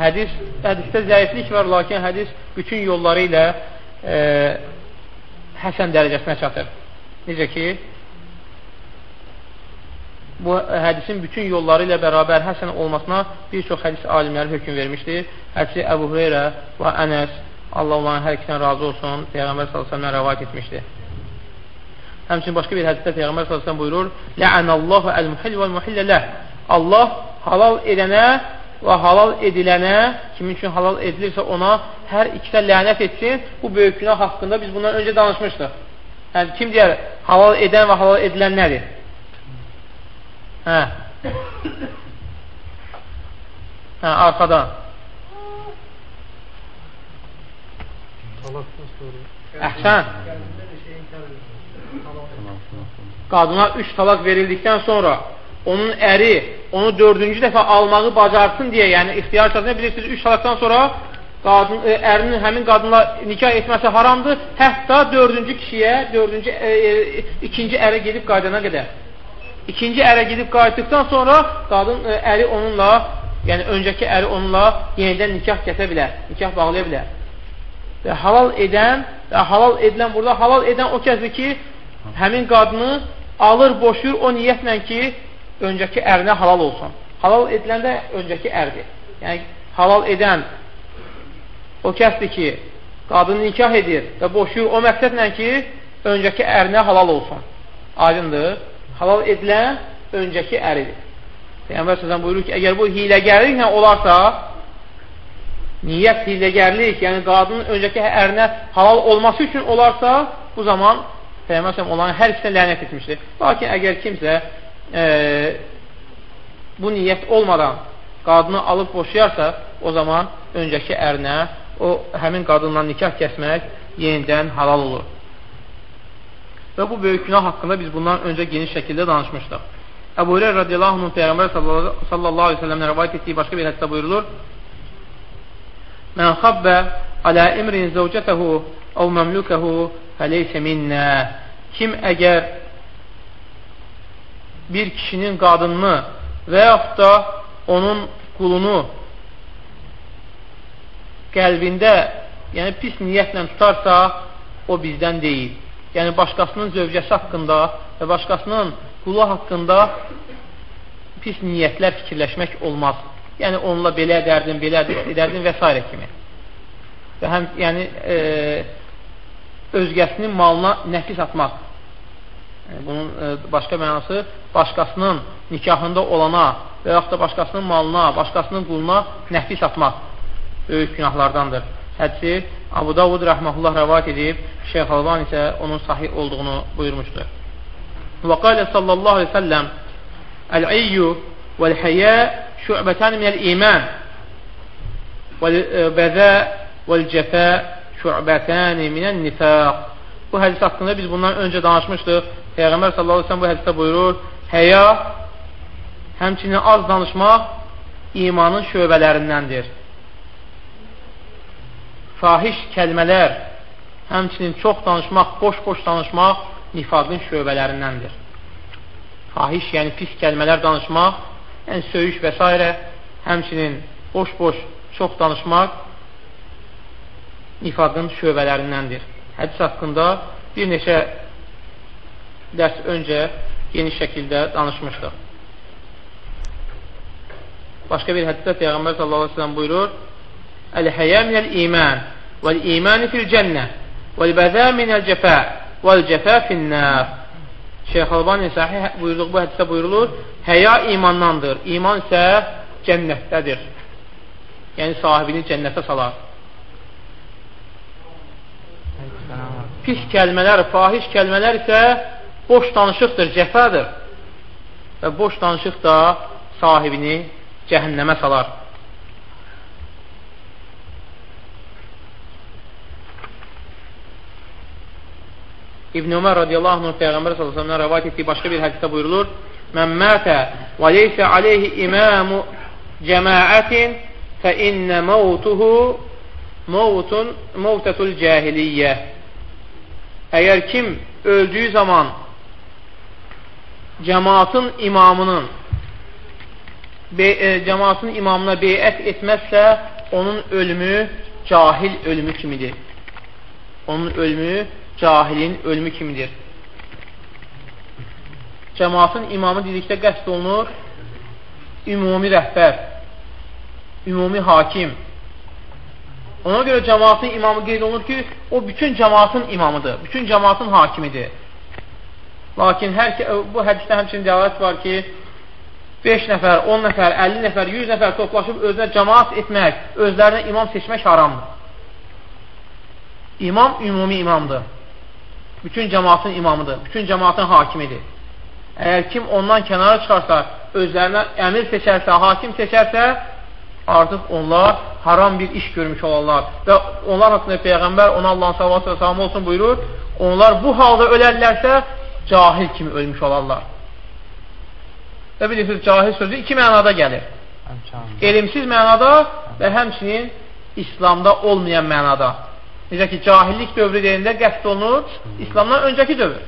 Hədis, hədisdə zəiflik var, lakin hədis bütün yolları ilə e, həsən dərəcəsinə çatır. Necə ki, bu hədisin bütün yolları ilə bərabər həsən olmasına bir çox hədis alimləri hökum vermişdir. Hədisi Əbu Hüreyrə və Ənəs, Allah onların hər ikindən razı olsun, Peyğəmbər s.ə.və rəvat etmişdir. Həmçin başqa bir hədisdə Peyğəmbər s.ə.və buyurur, Lə'ənəllahu əl-muhil vəl-muhillələ Allah halal edənə və halal edilənə, kimin üçün halal edilirsə ona hər ikidə lənət etsin. Bu böyük günah haqqında biz bundan öncə danışmışdıq. Yəni, kim deyər, halal edən və halal edilən nədir? Hə. Hə, arxadan. Əhsən. Qadına üç talaq verildikdən sonra onun əri onu dördüncü dəfə almağı bacarsın deyə, yəni ixtiyar şartına bilirsiniz, üç talaqdan sonra qadın, ə, e, ərinin həmin qadınla nikah etməsi haramdır. Hətta dördüncü kişiyə, dördüncü, ə, ə, ikinci ərə gedib qaydana qədər. İkinci ərə gedib qayıtdıqdan sonra qadın ə, əri onunla, yəni öncəki əri onunla yenidən nikah kəsə bilər, nikah bağlaya bilər. Və halal edən, və halal edilən burada halal edən o kəsdir ki, həmin qadını alır, boşuyur o niyyətlə ki, öncəki ərinə halal olsun. Halal edilən də öncəki ərdir. Yəni, halal edən o kəsdir ki, qadını nikah edir və boşuyur o məqsədlə ki, öncəki ərinə halal olsun. Aydındır. Halal edilən öncəki əridir. Peyyambər sözən buyurur ki, əgər bu hiləgərliklə olarsa, niyyət hiləgərlik, yəni qadının öncəki ərinə halal olması üçün olarsa, bu zaman Peyyambər sözən onların hər ikisinə lənət etmişdir. Lakin əgər kimsə e, bu niyyət olmadan qadını alıb boşayarsa, o zaman öncəki ərinə o həmin qadınla nikah kəsmək yenidən halal olur. Və bu böyük günah haqqında biz bundan öncə geniş şəkildə danışmışdıq. Əbu Hüreyr radiyallahu anhın Peyğəmbər sallallahu aleyhi ve sellemlə rəvayət etdiyi başqa bir hədisdə buyurulur. Mən xabbə alə imrin zəvcətəhu əv məmlükəhu fəleysə minnə Kim əgər bir kişinin qadınını və yaxud da onun qulunu qəlbində yəni pis niyyətlə tutarsa, o bizdən deyil. Yəni, başqasının zövcəsi haqqında və başqasının qulu haqqında pis niyyətlər fikirləşmək olmaz. Yəni, onunla belə edərdin, belə edərdin və s. kimi. Və həm, yəni, e, özgəsinin malına nəfis atmaq. Yəni, bunun e, başqa mənası, başqasının nikahında olana və yaxud da başqasının malına, başqasının quluna nəfis atmaq böyük günahlardandır. Hədsi Abu Davud rəhməhullah rəvat edib, Şeyx Alban isə onun sahih olduğunu buyurmuşdur. Və qalə sallallahu aleyhi səlləm Əl-iyyu vəl-həyə şübətən minəl-iman vəl-bəzə vəl-cəfə şübətən minəl-nifaq Bu hədis haqqında biz bundan öncə danışmışdıq. Peyğəmbər sallallahu aleyhi səlləm bu hədisdə buyurur, həya həmçinin az danışmaq imanın şöbələrindəndir fahiş kəlmələr, həmçinin çox danışmaq, boş-boş danışmaq nifaqın şöbələrindəndir. Fahiş, yəni pis kəlmələr danışmaq, yəni söyüş və s. həmçinin boş-boş çox danışmaq nifaqın şöbələrindəndir. Hədis haqqında bir neçə dərs öncə geniş şəkildə danışmışdıq. Başqa bir hədisdə Peyğəmbər sallallahu aleyhi ve sellem buyurur, Əl-həyə minəl iman vəl-imani fil cənnə vəl-bəzə minəl cəfə vəl-cəfə finnər Şeyx Albani sahih buyurduq bu hədisdə buyurulur həya imandandır. İman isə cənnətdədir. Yəni sahibini cənnətə salar. Pis kəlmələr, fahiş kəlmələr isə boş danışıqdır, cəfədir. Və boş danışıq da sahibini cəhənnəmə salar. İbn Ömər radiyallahu anh Peyğəmbər s.ə.v rəvat etdiyi başqa bir hədisdə buyurulur Mən mətə və leysə aleyhi imamu cəmaətin fə innə məvtuhu məvtun məvtətul cəhiliyyə Əgər kim öldüyü zaman cəmaatın imamının e, cəmaatın imamına beyət etməzsə onun ölümü cahil ölümü kimidir. Onun ölümü cahilin ölümü kimidir. Cəmaatın imamı dedikdə qəsd olunur ümumi rəhbər, ümumi hakim. Ona görə cəmaatın imamı qeyd olunur ki, o bütün cəmaatın imamıdır, bütün cəmaatın hakimidir. Lakin hər bu hədisdə həmçinin dəlalət var ki, 5 nəfər, 10 nəfər, 50 nəfər, 100 nəfər toplaşıb özünə cəmaat etmək, özlərinə imam seçmək haramdır. İmam ümumi imamdır bütün cəmaatın imamıdır, bütün cəmaatın hakimidir. Əgər kim ondan kənara çıxarsa, özlərinə əmir seçərsə, hakim seçərsə, artıq onlar haram bir iş görmüş olarlar və onlar haqqında Peyğəmbər ona Allahın salavatı və salamı olsun buyurur, onlar bu halda ölərlərsə cahil kimi ölmüş olarlar. Və bilirsiniz, cahil sözü iki mənada gəlir. Elmsiz mənada və həmçinin İslamda olmayan mənada. Necə ki, cahillik dövrü deyəndə qəsd olunur İslamdan öncəki dövr.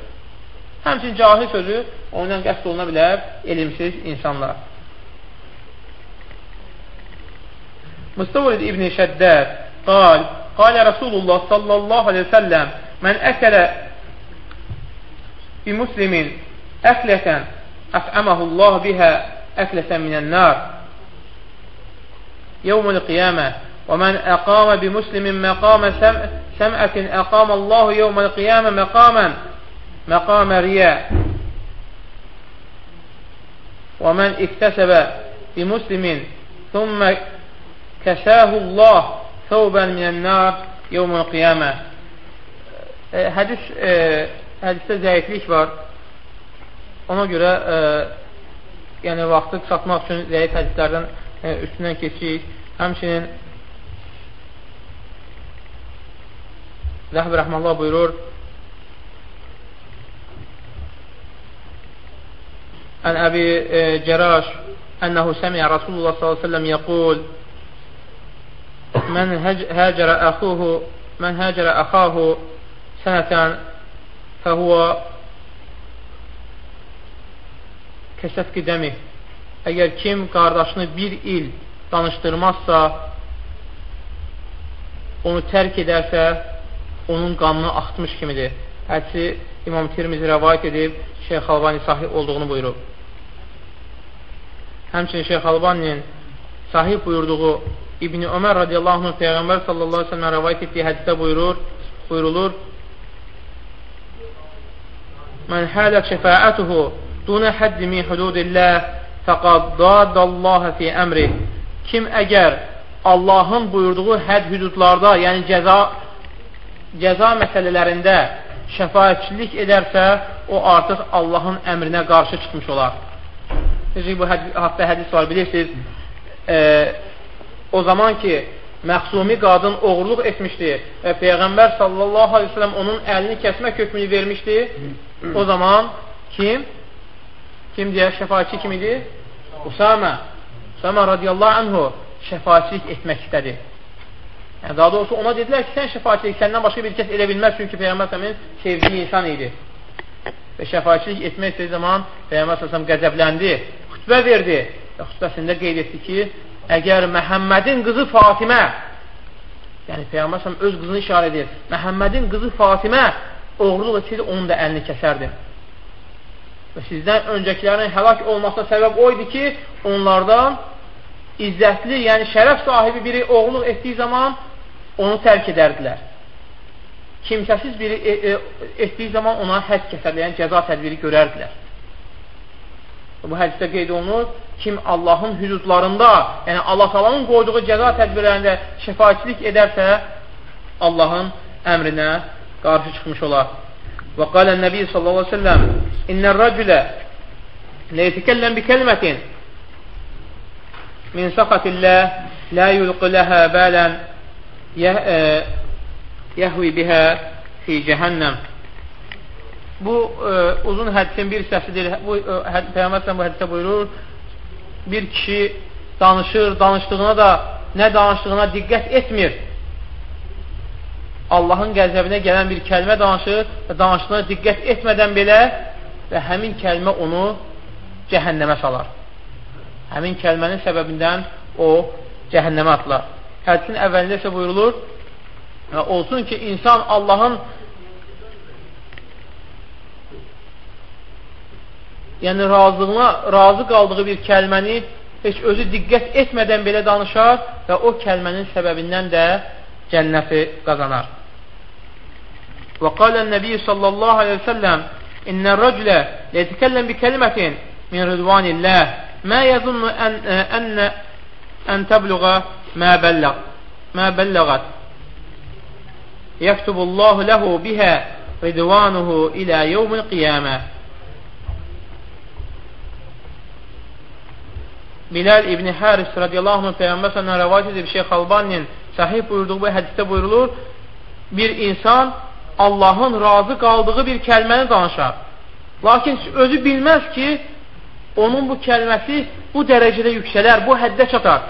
Həmçin cahil sözü ondan qəsd oluna bilər elmsiz insanlar. Mustafa İbn-i Şəddəd qal, qalə Rasulullah sallallahu aleyhi ve sellem mən əkələ بمسلم أكلة أفعمه الله بها أكلة من النار. يوم القيامة ومن أقام بمسلم مقام سمعة أقام الله يوم القيامة مقاما مقام رياء. ومن اكتسب بمسلم ثم كساه الله ثوبا من النار يوم القيامة. hədis, e, hədisdə zəiflik var. Ona görə e, yəni vaxtı çatmaq üçün zəif hədislərdən e, üstündən keçirik. Həmçinin Rəhb Rəhməllah buyurur Ən Əbi e, Cəraş Ənəhu səmiyə Rasulullah s.ə.v yəqul Mən hə-, həcərə əxuhu Mən həcərə əxahu sənətən فهو kəsəfki dəmi. Əgər kim qardaşını bir il danışdırmazsa, onu tərk edərsə, onun qanını axtmış kimidir. Hədisi İmam Tirmizi rəvayət edib, Şeyx Albani sahih olduğunu buyurub. Həmçinin Şeyx Albaninin sahib buyurduğu İbni Ömər radiyallahu anh Peyğəmbər sallallahu aleyhi ve sellem rəvayət etdiyi hədisdə buyurur, buyurulur Mən hələ şəfəətuhu dunə həddi min hududillah fəqad dadallaha fi əmri Kim əgər Allahın buyurduğu hədd hüdudlarda, yəni cəza, cəza məsələlərində şəfayətçilik edərsə, o artıq Allahın əmrinə qarşı çıxmış olar. Necə bu haqda hədis var, bilirsiniz, e, o zaman ki, məxsumi qadın oğurluq etmişdi və Peyğəmbər sallallahu aleyhi ve sellem onun əlini kəsmək hökmünü vermişdi, o zaman kim? Kim deyək, şəfaatçi kim idi? Usama. Usama radiyallahu anhu şəfaatçilik etmək istədi. Yəni, daha doğrusu ona dedilər ki, sən şəfaatçilik, səndən başqa bir kəs edə bilməz, çünki Peyğəmbər səmin sevdiyi insan idi. Və şəfaatçilik etmək istədiyi zaman Peyğəmbər səsəm qəzəbləndi xütbə verdi və xütbəsində qeyd etdi ki, əgər Məhəmmədin qızı Fatimə, yəni Peyğəmbər öz qızını işarə edir, Məhəmmədin qızı Fatimə oğurluq etsəydi, onun da əlini kəsərdi. Və sizdən öncəkilərin həlak olmasına səbəb o idi ki, onlardan izzətli, yəni şərəf sahibi biri oğurluq etdiyi zaman onu tərk edərdilər. Kimsəsiz biri e, e, etdiyi zaman ona hədd kəsərlər, yəni cəza tədbiri görərdilər. Bu hədisdə qeyd olunur, kim Allahın hüdudlarında, yəni Allah salanın qoyduğu cəza tədbirlərində şəfayətçilik edərsə, Allahın əmrinə qarşı çıxmış olar. Və qalən Nəbi sallallahu aleyhi ve selləm İnnər rəculə leytikəllən bi kəlmətin min səxatilləh la yulqı ləhə bələn yəhvi bihə fi cəhənnəm Bu e, uzun hədisin bir hissəsidir. Bu e, Peyğəmbər bu hədisdə buyurur, bir kişi danışır, danışdığına da nə danışdığına diqqət etmir. Allahın qəzəbinə gələn bir kəlmə danışır və danışdığına diqqət etmədən belə və həmin kəlmə onu cəhənnəmə salar. Həmin kəlmənin səbəbindən o cəhənnəmə atılar. Hədisin əvvəlində isə buyurulur, olsun ki, insan Allahın yəni razılığına, razı qaldığı bir kəlməni heç özü diqqət etmədən belə danışar və o kəlmənin səbəbindən də cənnəti qazanar. Və qalə nəbi sallallahu aleyhi və səlləm İnnə rəculə ləyətəkəlləm bi kəlmətin min rıdvanilləh mə yəzunnu ən, ən, ən təbluğa mə bəlləq mə bəlləqət yəktubullahu ləhu bihə ridvanuhu ilə yevmil qiyamə Bilal İbni Həris radiyallahu anh Peyyambər sələndən rəvayət edib Şeyx Albanin sahib buyurduğu bu hədisdə buyurulur bir insan Allahın razı qaldığı bir kəlməni danışar. Lakin özü bilməz ki, onun bu kəlməsi bu dərəcədə yüksələr, bu həddə çatar.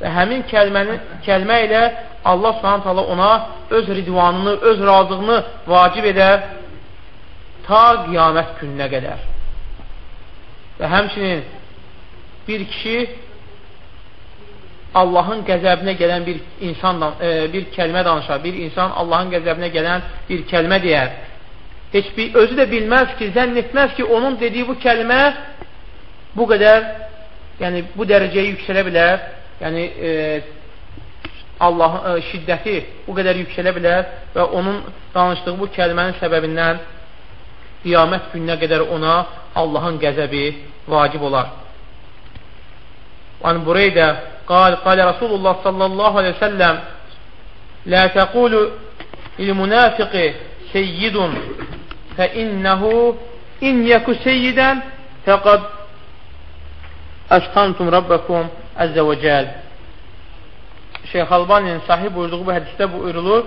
Və həmin kəlməni, kəlmə ilə Allah subhanət ona öz ridvanını, öz razılığını vacib edər ta qiyamət gününə qədər. Və həmçinin bir kişi Allahın qəzəbinə gələn bir insan e, bir kəlmə danışar, bir insan Allahın qəzəbinə gələn bir kəlmə deyər. Heç bir özü də bilməz ki, zənn etməz ki, onun dediyi bu kəlmə bu qədər, yəni bu dərəcəyə yüksələ bilər. Yəni e, Allah e, şiddəti bu qədər yüksələ bilər və onun danışdığı bu kəlmənin səbəbindən qiyamət gününə qədər ona Allahın qəzəbi vacib olar. An Bureydə قال قال رسول الله صلى الله عليه وسلم لا تقول للمنافق سيد فإنه إن يك سيدا فقد أشقنتم ربكم عز وجل Şeyh Albaninin sahib buyurduğu bu hədisdə buyurulur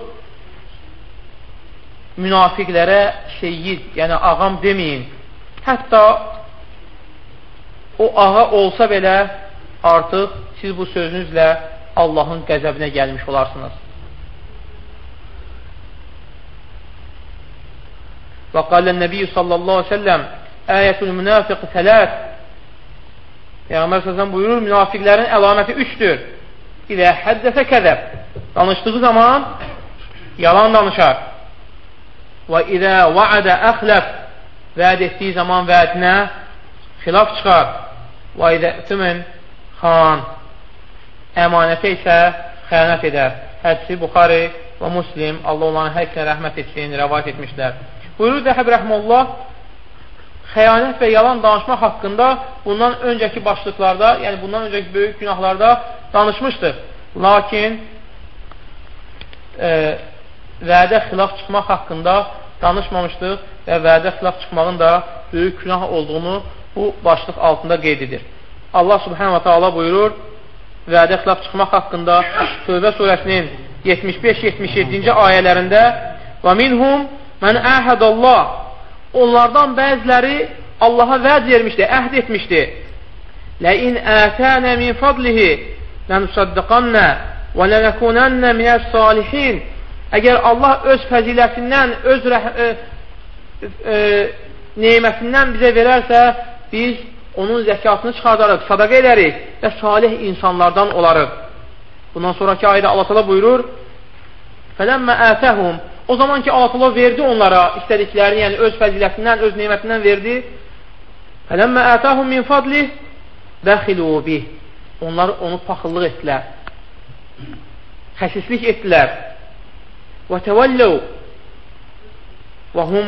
münafiqlərə seyyid, yəni ağam deməyin. Hətta o ağa olsa belə artıq siz bu sözünüzlə Allahın qəzəbinə gəlmiş olarsınız. Və qalən Nəbi sallallahu aleyhi ve selləm Əyətul münafiq tələt Peyğəmbər səsələm buyurur, münafiqlərin əlaməti üçdür. İlə həddəsə kəzəb Danışdığı zaman yalan danışar. Və idə vəədə əxləf Vəd etdiyi zaman vədinə xilaf çıxar. Və idə tümün xan əmanətə isə xəyanət edər. Hədisi Buxari və Muslim, Allah onların hər ikinə rəhmət etsin, rəvayət etmişlər. Buyurur Zəhəb Rəhməllah, xəyanət və yalan danışmaq haqqında bundan öncəki başlıqlarda, yəni bundan öncəki böyük günahlarda danışmışdır. Lakin e, vədə xilaf çıxmaq haqqında danışmamışdır və vədə xilaf çıxmağın da böyük günah olduğunu bu başlıq altında qeyd edir. Allah subhanahu wa ta'ala buyurur, vədə xilaf çıxmaq haqqında Tövbə surəsinin 75-77-ci ayələrində və minhum mən əhədəllah onlardan bəziləri Allaha vəd vermişdi, əhd etmişdi. Ləin ətənə min fadlihi lənüsaddiqannə və lənəkunənnə minəs salihin Əgər Allah öz fəzilətindən, öz rəh ə, e, ə, e, nemətindən bizə verərsə, biz onun zəkatını çıxardarıq, sadaqa edərik və salih insanlardan olarıq. Bundan sonraki ayda Allah təala buyurur: "Fələmmə ətəhum" O zaman ki Allah təala verdi onlara istədiklərini, yəni öz fəzilətindən, öz nemətindən verdi. "Fələmmə ətəhum min fadli" bəxilu bih. Onlar onu paxıllıq etdilər. Xəsislik etdilər. Və təvəlləv və hum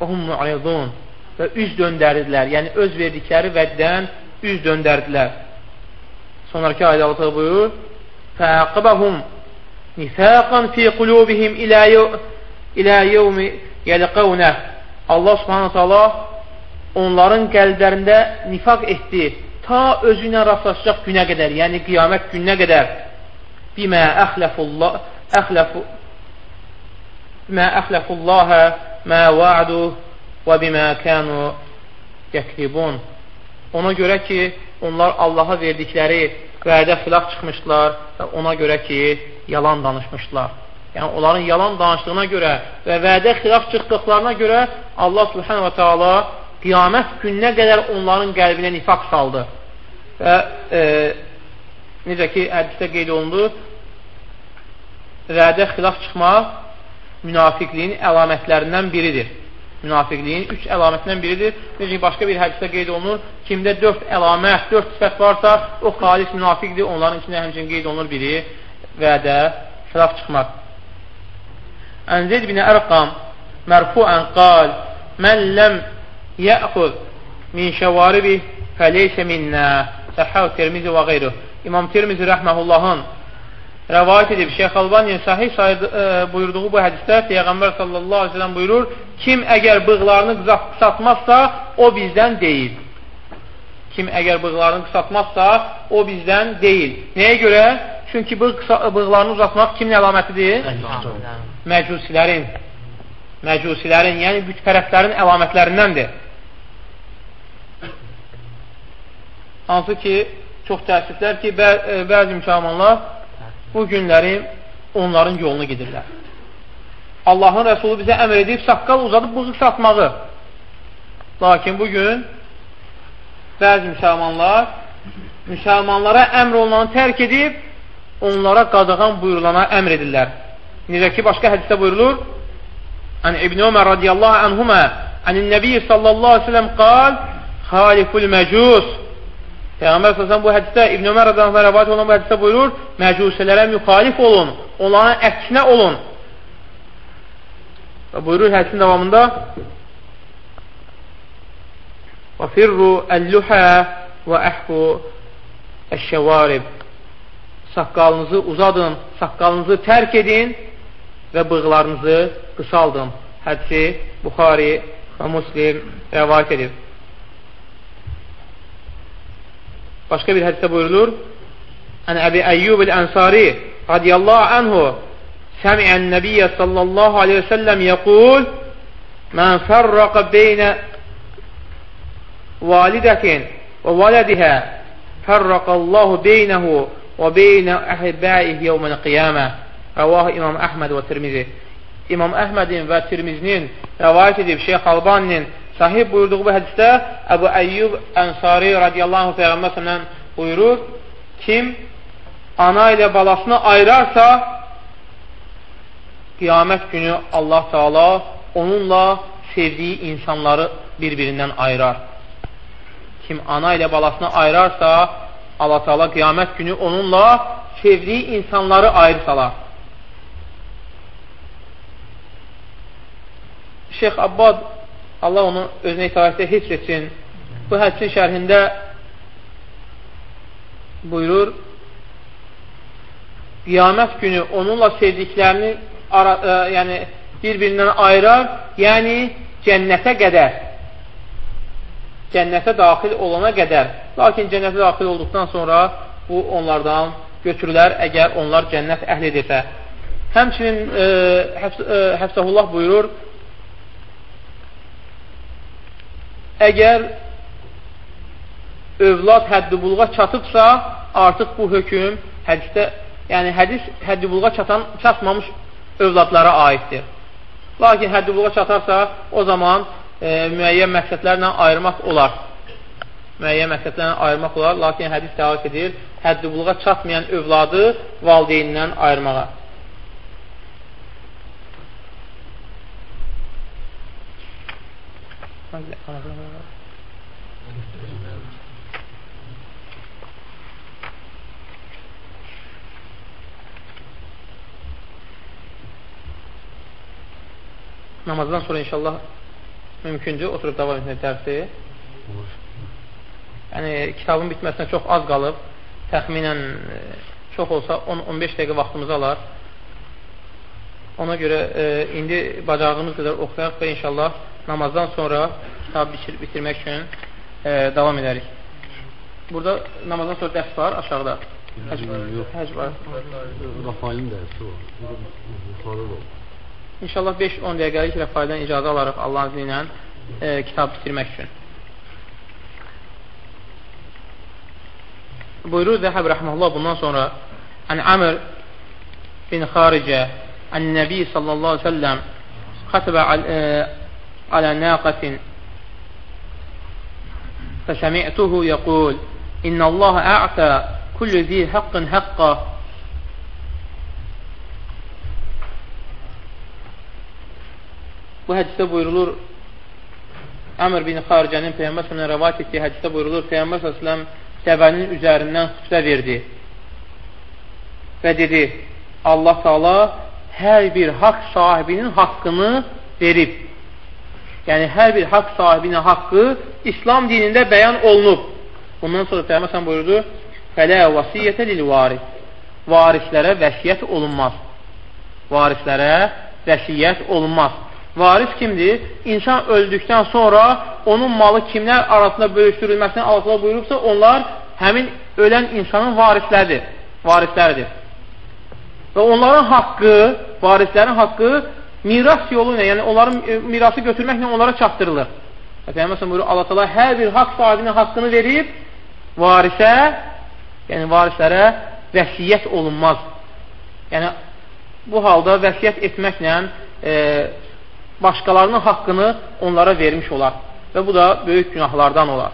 və hum mu'ridun və üz döndərdilər. Yəni, öz verdikləri vəddən üz döndərdilər. Sonraki ayda Allah buyur, فَاقَبَهُمْ نِفَاقًا فِي قُلُوبِهِمْ إِلَى يَوْمِ يَلْقَوْنَهِ Allah subhanətə Allah onların qəlblərində nifaq etdi ta özünə rastlaşacaq günə qədər, yəni qiyamət gününə qədər bimə əxləfullah əxləfu bimə əxləfullahə mə va'duh və bimə kənu yəkribun. Ona görə ki, onlar Allaha verdikləri vədə xilaf çıxmışdılar və ona görə ki, yalan danışmışdılar. Yəni, onların yalan danışdığına görə və vədə xilaf çıxdıqlarına görə Allah subhanə və teala qiyamət gününə qədər onların qəlbinə nifaq saldı. Və e, necə ki, hədisdə qeyd olundu, vədə xilaf çıxmaq münafiqliyin əlamətlərindən biridir münafiqliyin üç əlamətindən biridir. Necə başqa bir hədisdə qeyd olunur, kimdə dörd əlamət, dörd sifət varsa, o xalis münafiqdir. Onların içində həmçinin qeyd olunur biri vədə, xilaf çıxmaq. Ən Zeyd bin Ərqam mərfuən qal, mən ləm yəxud min şəvaribi fəleysə minnə səhəv termizi və qeyru. İmam Tirmizi rəhməhullahın rəvayət edib Şeyx Albaniya sahih sayır, e, buyurduğu bu hədisdə Peyğəmbər sallallahu aleyhi ve sellem buyurur, kim əgər bığlarını qısaltmazsa, o bizdən deyil. Kim əgər bığlarını qısaltmazsa, o bizdən deyil. Nəyə görə? Çünki bığ bığlarını uzatmaq kimin əlamətidir? Məcusilərin. Məcusilərin, yəni bütpərəstlərin əlamətlərindəndir. Hansı ki, çox təəssüflər ki, e, bəzi müsəlmanlar bu günləri onların yolunu gedirlər. Allahın Rəsulu bizə əmr edib saqqal uzadıb bızıq satmağı. Lakin bugün bəzi müsəlmanlar müsəlmanlara əmr olunanı tərk edib onlara qadağan buyurulana əmr edirlər. Necə ki, başqa hədisdə buyurulur Ən İbn Ömər radiyallahu anhumə Ənin Nəbi sallallahu aleyhi ve sellem qal Xaliful məcus Peyğəmbər səsən bu hədisdə İbn Ömər radiyallahu anh rəvayət olan bu hədisdə buyurur Məcusilərə müxalif olun, onların əksinə olun. Və buyurur hədisin davamında Və firru əlluhə və əhfu əşşəvarib Saqqalınızı uzadın, saqqalınızı tərk edin və bığlarınızı qısaldın. Hədsi Buxari və Muslim rəvayət edir. Başqa bir hədisdə buyurulur Ən Əbi Əyyub el-Ənsari radiyallahu anhu səmi'ən nəbiyyə sallallahu aleyhi və səlləm yəqul Mən fərrəqə beynə validətin və valədihə fərrəqəllahu beynəhu və beynə əhibbəih yevmən qiyamə Rəvahı İmam Əhməd və Tirmizi. İmam Əhmədin və Tirmizinin rəvayət edib Şeyx Albaninin sahib buyurduğu bu hədisdə Əbu Əyyub Ənsari radiyallahu Peyğəmbər buyurur, kim ana ilə balasını ayırarsa, qiyamət günü Allah Teala onunla sevdiyi insanları bir-birindən ayırar. Kim ana ilə balasını ayırarsa, Allah Teala qiyamət günü onunla sevdiyi insanları ayrı salar. Şeyx Abbad Allah onu özünə itaətdə heç etsin. Bu hədisin şərhində buyurur, qiyamət günü onunla sevdiklərini ara, ə, e, yəni bir-birindən ayırar, yəni cənnətə qədər cənnətə daxil olana qədər lakin cənnətə daxil olduqdan sonra bu onlardan götürülər əgər onlar cənnət əhlidirsə həmçinin e, Həfs e, Həfsəhullah buyurur əgər övlad həddibulğa çatıbsa, artıq bu hökm hədisdə, yəni hədis həddibulğa çatan, çatmamış övladlara aiddir. Lakin həddibulğa çatarsa, o zaman e, müəyyən məqsədlərlə ayırmaq olar. Müəyyən məqsədlərlə ayırmaq olar, lakin hədis təvak edir, həddibulğa çatmayan övladı valideynindən ayırmağa. Namazdan sonra inşallah mümkündür oturub davam etmək dərsi. Yəni, kitabın bitməsinə çox az qalıb. Təxminən e, çox olsa 10-15 dəqiqə vaxtımızı alar. Ona görə e, indi bacardığımız qədər oxuyaq və inşallah namazdan sonra kitab bitir bitirmək üçün e, davam edərik. Burada namazdan sonra dərs var aşağıda. Həc, həc var. Rafailin dərsi var. Yuxarı da İnşallah 5-10 dəqiqəlik rəfaydən icazə alaraq Allahın izni ilə e, kitab bitirmək üçün. Buyurur Zəhəb rəhməllah bundan sonra Ən Əmr bin Xaricə Ən Nəbi sallallahu aleyhi ve sellem xətbə alə nəqətin فسمعته يقول إن الله أعطى كل ذي حق حقه Bu hədisdə buyurulur, Əmr bin Xaricənin Peyyəmbər s.ə.və rəvat etdiyi hədisdə buyurulur, Peyyəmbər s.ə.və dəvənin üzərindən xütbə verdi və dedi, Allah Taala hər bir haqq sahibinin haqqını verib. Yəni, hər bir haqq sahibinin haqqı İslam dinində bəyan olunub. Bundan sonra Peyyəmbər s.ə.və buyurdu, Fələ vəsiyyətə lil varis. Varislərə vəsiyyət olunmaz. Varislərə vəsiyyət olunmaz. Varis kimdir? İnsan öldükdən sonra onun malı kimlər arasında bölüşdürülməsini Allah buyurubsa, onlar həmin ölən insanın varisləridir. varisləridir. Və onların haqqı, varislərin haqqı miras yolu ilə, yəni onların e, mirası götürməklə onlara çatdırılır. Və Peyyəməsən buyurur, Allah tala hər bir haqq sahibinin haqqını verib, varisə, yəni varislərə vəsiyyət olunmaz. Yəni, bu halda vəsiyyət etməklə e, başqalarının haqqını onlara vermiş olar. Və bu da böyük günahlardan olar.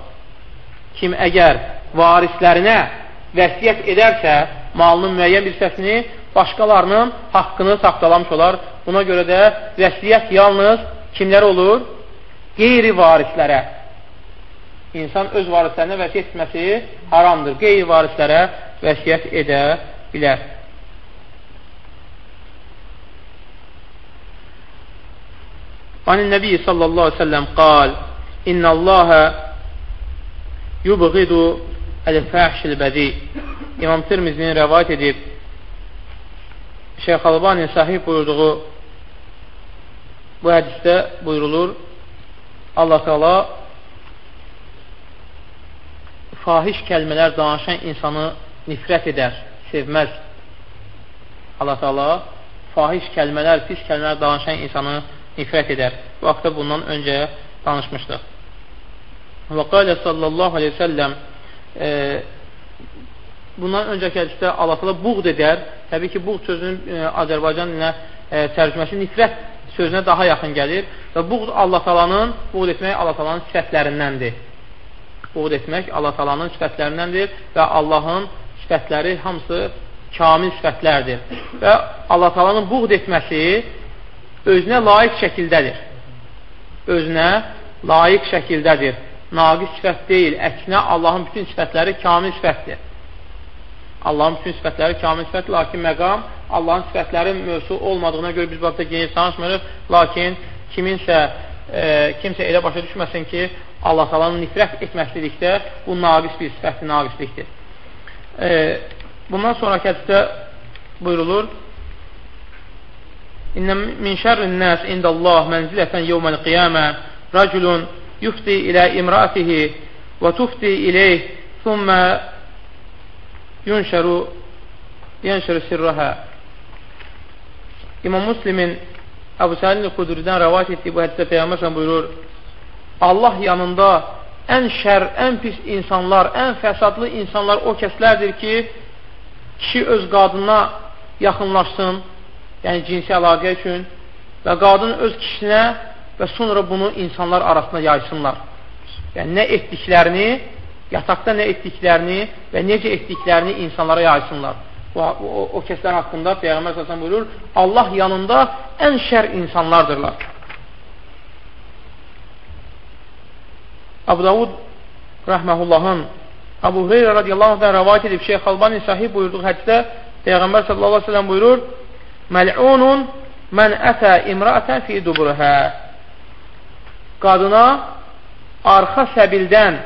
Kim əgər varislərinə vəsiyyət edərsə, malının müəyyən bir hissəsini başqalarının haqqını saxtalamış olar. Buna görə də vəsiyyət yalnız kimlərə olur? Qeyri-varislərə. İnsan öz varislərinə vəsiyyət etməsi haramdır. Qeyri-varislərə vəsiyyət edə bilər. Anin Nəbi sallallahu aleyhi ve sellem qal İnnəllaha yubğidu əl-fəhşil bədi İmam Tirmizinin rəvayət edib Şeyx Albani sahib buyurduğu bu hədisdə buyurulur Allah Teala fahiş kəlmələr danışan insanı nifrət edər, sevməz. Allah Teala fahiş kəlmələr, pis kəlmələr danışan insanı nifrət edər. Bu haqda bundan öncə danışmışdıq. Və qalə sallallahu aleyhi ve səlləm e, bundan öncəki hədisdə Allah təala buğd edər. Təbii ki, buğd sözünün e, Azərbaycan dilinə e, tərcüməsi nifrət sözünə daha yaxın gəlir və buğd Allah təalanın buğd etmək Allah təalanın sifətlərindəndir. Buğd etmək Allah təalanın sifətlərindəndir və Allahın sifətləri hamısı kamil sifətlərdir. Və Allah təalanın buğd etməsi özünə layiq şəkildədir. Özünə layiq şəkildədir. Naqis sifət deyil, əksinə Allahın bütün sifətləri kamil sifətdir. Allahın bütün sifətləri kamil sifətdir, lakin məqam Allahın sifətləri mövzu olmadığına görə biz bu haqda geniş danışmırıq, lakin kiminsə, e, kimsə elə başa düşməsin ki, Allah salanın nifrət etməsilikdə bu naqis bir sifətdir, naqislikdir. E, bundan sonraki hədisdə buyurulur, İnne min şerrin nas indallah menzileten yevmel kıyame raculun yufti ila imraatihi ve tufti ileyh thumma yunşeru yenşeru sirraha İmam Müslim'in Ebu Salim Kuduri'den rivayet ettiği bu hadiste Peygamber buyurur Allah yanında ən şər, ən pis insanlar, ən fəsadlı insanlar o kəslərdir ki, kişi öz qadına yaxınlaşsın, yəni cinsi əlaqə üçün və qadın öz kişisinə və sonra bunu insanlar arasında yaysınlar. Yəni, nə etdiklərini, yataqda nə etdiklərini və necə etdiklərini insanlara yaysınlar. O, o, o kəslər haqqında Peyğəmbər səsən buyurur, Allah yanında ən şər insanlardırlar. Abu Davud rəhməhullahın Abu Hureyra radiyallahu anhdan rəvayət edib Şeyx Albani sahib buyurduğu hədisdə Peyğəmbər sallallahu aleyhi ve sellem buyurur, Məl'unun mən ətə imrətən fi duburhə Qadına arxa səbildən,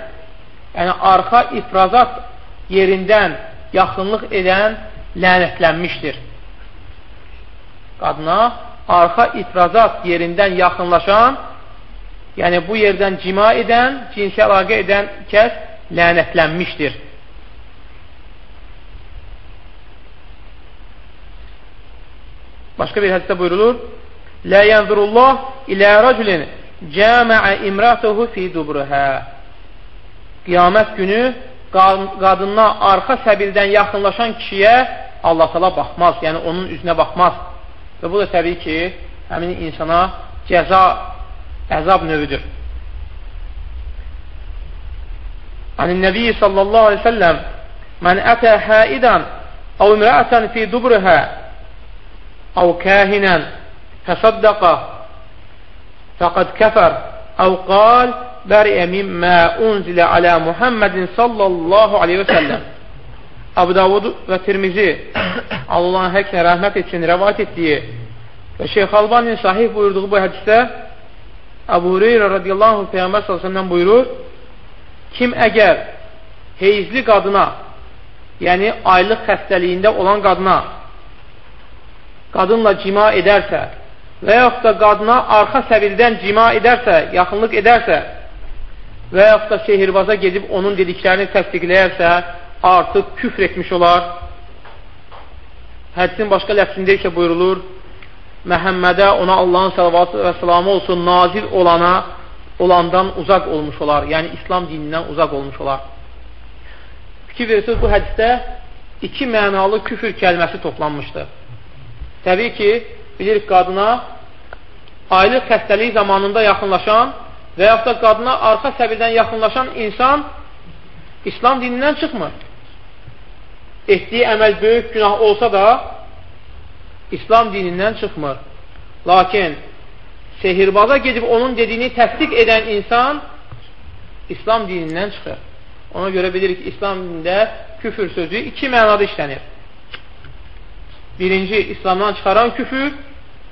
yəni arxa ifrazat yerindən yaxınlıq edən lənətlənmişdir. Qadına arxa ifrazat yerindən yaxınlaşan, yəni bu yerdən cima edən, cinsi əlaqə edən kəs lənətlənmişdir. Başqa bir hədisdə buyurulur, Lə yənzurullah ilə rəculin cəməə imratuhu fi dubruhə Qiyamət günü qadınına arxa səbildən yaxınlaşan kişiyə Allah tala baxmaz, yəni onun üzünə baxmaz. Və bu da təbii ki, həmin insana cəza, əzab növüdür. Anin Nəbiyyi sallallahu aleyhi səlləm Mən ətə həidən əv imrəətən fi dubrəhə əv kəhinən fəsəddəqə fəqəd kəfər əv qal bəriə mimmə unzilə alə Muhammedin sallallahu aleyhi və səlləm Abu Davud və Tirmizi [COUGHS] Allahın həklə rəhmət etsin rəvat etdiyi və Şeyx Albanin sahih buyurduğu bu hədisdə Abu Hureyra radiyallahu Peyyambər sallallahu buyurur kim əgər heyizli qadına yəni aylıq xəstəliyində olan qadına qadınla cima edərsə və yaxud da qadına arxa səbildən cima edərsə, yaxınlıq edərsə və yaxud da şehirbaza gedib onun dediklərini təsdiqləyərsə, artıq küfr etmiş olar. Hədsin başqa ləfsində isə buyurulur, Məhəmmədə, ona Allahın salavatı və salamı olsun, nazil olana, olandan uzaq olmuş olar. Yəni, İslam dinindən uzaq olmuş olar. Fikir verirsiniz, bu hədisdə iki mənalı küfür kəlməsi toplanmışdır. Təbii ki, bilirik qadına aylıq xəstəliyi zamanında yaxınlaşan və yaxud da qadına arxa səbirdən yaxınlaşan insan İslam dinindən çıxmır. Etdiyi əməl böyük günah olsa da İslam dinindən çıxmır. Lakin sehirbaza gedib onun dediyini təsdiq edən insan İslam dinindən çıxır. Ona görə bilirik ki, İslam dinində küfür sözü iki mənada işlənir. Birinci, İslamdan çıxaran küfür,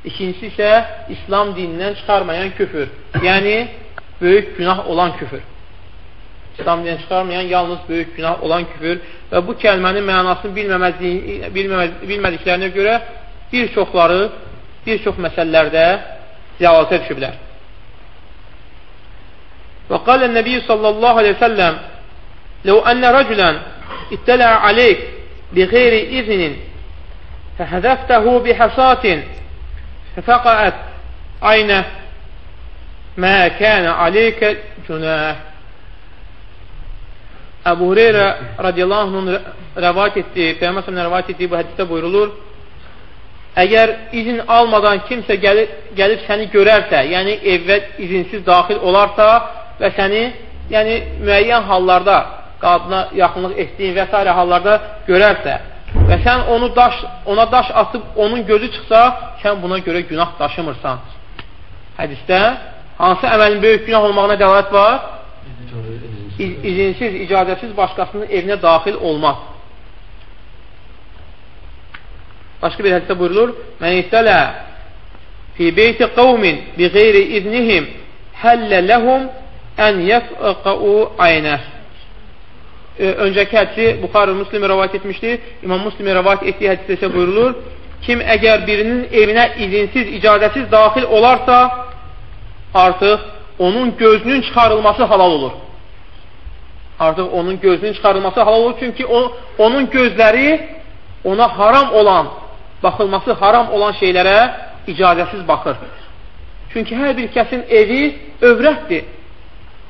ikincisi isə İslam dinindən çıxarmayan küfür. Yəni, böyük günah olan küfür. İslam dinindən çıxarmayan yalnız böyük günah olan küfür və bu kəlmənin mənasını bilmədiklərinə görə bir çoxları bir çox məsələlərdə zəlalətə düşüblər. Və qalə nəbiyyə sallallahu aleyhi və səlləm Ləv ənə rəculən ittələ aleyk bi qeyri iznin fəhədəftəhu bi həsatin fəfəqəət aynə mə kənə aleykə cünəh Əbu Hüreyrə radiyallahu anh'ın rəvat etdiyi, Peyyəməsəmin rəvat etdiyi bu hədisdə buyurulur, Əgər izin almadan kimsə gəlib, gəlib səni görərsə, yəni evvə izinsiz daxil olarsa və səni yəni, müəyyən hallarda qadına yaxınlıq etdiyin və s. hallarda görərsə və sən onu daş, ona daş atıb onun gözü çıxsa, sən buna görə günah daşımırsan. Hədisdə hansı əməlin böyük günah olmağına dəlalət var? İzinsiz, icazəsiz başqasının evinə daxil olmaq. Başqa bir hədisdə buyurulur, Mən istələ fi beyti qavmin bi qeyri iznihim həllə ləhum ən yəfqəu aynə. Öncəki hədisi Buxarı Müslim rəvat etmişdir. İmam Müslim rəvat etdiyi hədisdə isə buyurulur, kim əgər birinin evinə izinsiz, icazəsiz daxil olarsa, artıq onun gözünün çıxarılması halal olur. Artıq onun gözünün çıxarılması halal olur, çünki o, onun gözləri ona haram olan baxılması haram olan şeylərə icazəsiz baxır. Çünki hər bir kəsin evi övrətdir.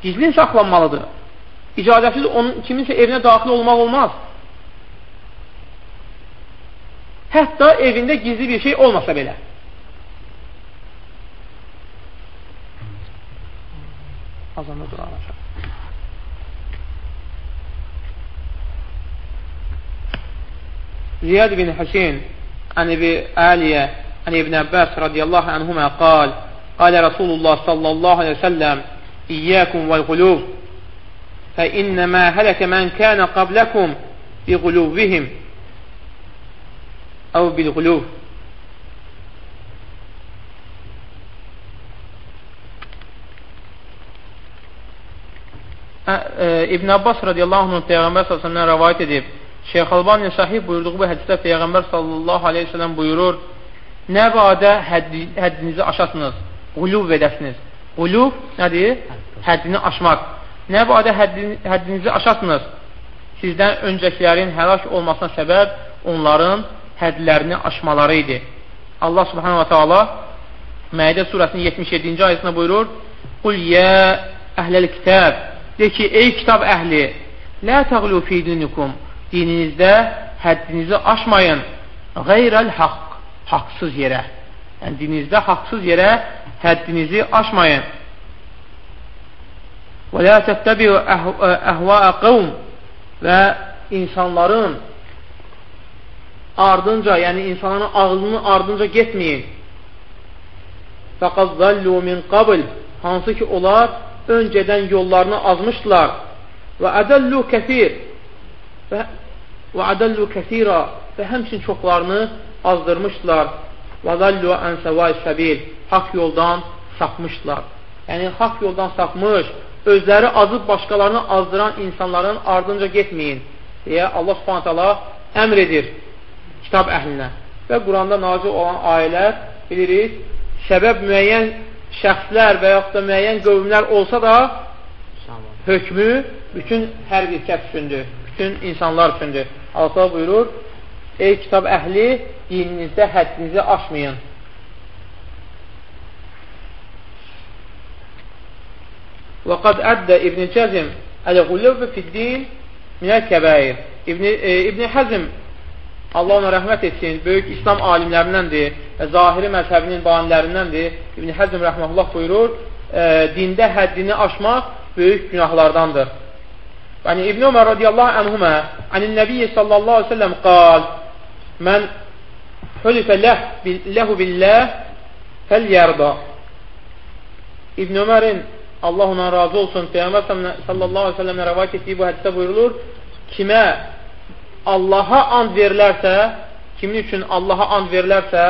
Gizlin saxlanmalıdır. İcazəsiz onun, kiminsə evinə daxil olmaq olmaz. Hətta evində gizli bir şey olmasa belə. Azanda durarlaşaq. Ziyad bin Hüseyin عن أبي آلية عن ابن عباس رضي الله عنهما قال قال رسول الله صلى الله عليه وسلم إياكم والغلوب فإنما هلك من كان قبلكم بغلوبهم أو بالغلوب İbn Abbas radiyallahu anh Peyğəmbər sallallahu rəvayət edib Şeyx Albani sahib buyurduğu bu hədisdə Peyğəmbər sallallahu aleyhi ve sellem buyurur, nə badə həddi, həddinizi aşasınız, qulub edəsiniz. Qulub nədir? Həddini aşmaq. Nə badə həddini, həddinizi aşasınız, sizdən öncəkilərin həlak olmasına səbəb onların hədlərini aşmaları idi. Allah subhanahu wa ta'ala Məidə surəsinin 77-ci ayəsində buyurur, Qul yə əhləl kitab, de ki, ey kitab əhli, lə təqlu fi dinikum, dininizdə həddinizi aşmayın qeyrəl haqq, haqsız yerə. Yəni, dininizdə haqsız yerə həddinizi aşmayın. Və lə təttəbiu əhvəə qavm və insanların ardınca, yəni insanların ağlının ardınca getməyin. Fəqəz zəllu min qabl hansı ki, onlar öncədən yollarını azmışdılar və ədəllu kəfir və və adəllu kəsira və həmçin çoxlarını azdırmışdılar və zəllu ən səvay səbil haqq yoldan sapmışdılar. Yəni, haqq yoldan sapmış, özləri azıb başqalarını azdıran insanların ardınca getməyin deyə Allah subhanət hala əmr edir kitab əhlinə. Və Quranda nazil olan ayələr bilirik, səbəb müəyyən şəxslər və yaxud da müəyyən qövmlər olsa da hökmü bütün hər bir kəs üçündür, bütün insanlar üçündür. Allah buyurur, ey kitab əhli, dininizdə həddinizi aşmayın. Və qad əddə İbn Cəzim əl-ğuluvvü fid-din minəl kəbəir. İbn, e, İbn Həzm Allah ona rəhmət etsin, böyük İslam alimlərindəndir və zahiri məzhəbinin banilərindəndir. İbn Həzm rəhməhullah buyurur, e, dində həddini aşmaq böyük günahlardandır. Yəni İbn Ömər radiyallahu anhuma anin Nəbiyyi sallallahu əleyhi və səlləm qal: "Mən hulifə ləh ləhu billah fəlyərda." İbn Ömərin Allah ona razı olsun, Peyğəmbər sallallahu əleyhi və səlləmə rivayet etdiyi bu hədisdə buyurulur: Kimə Allaha and verilərsə, kimin üçün Allaha and verilərsə,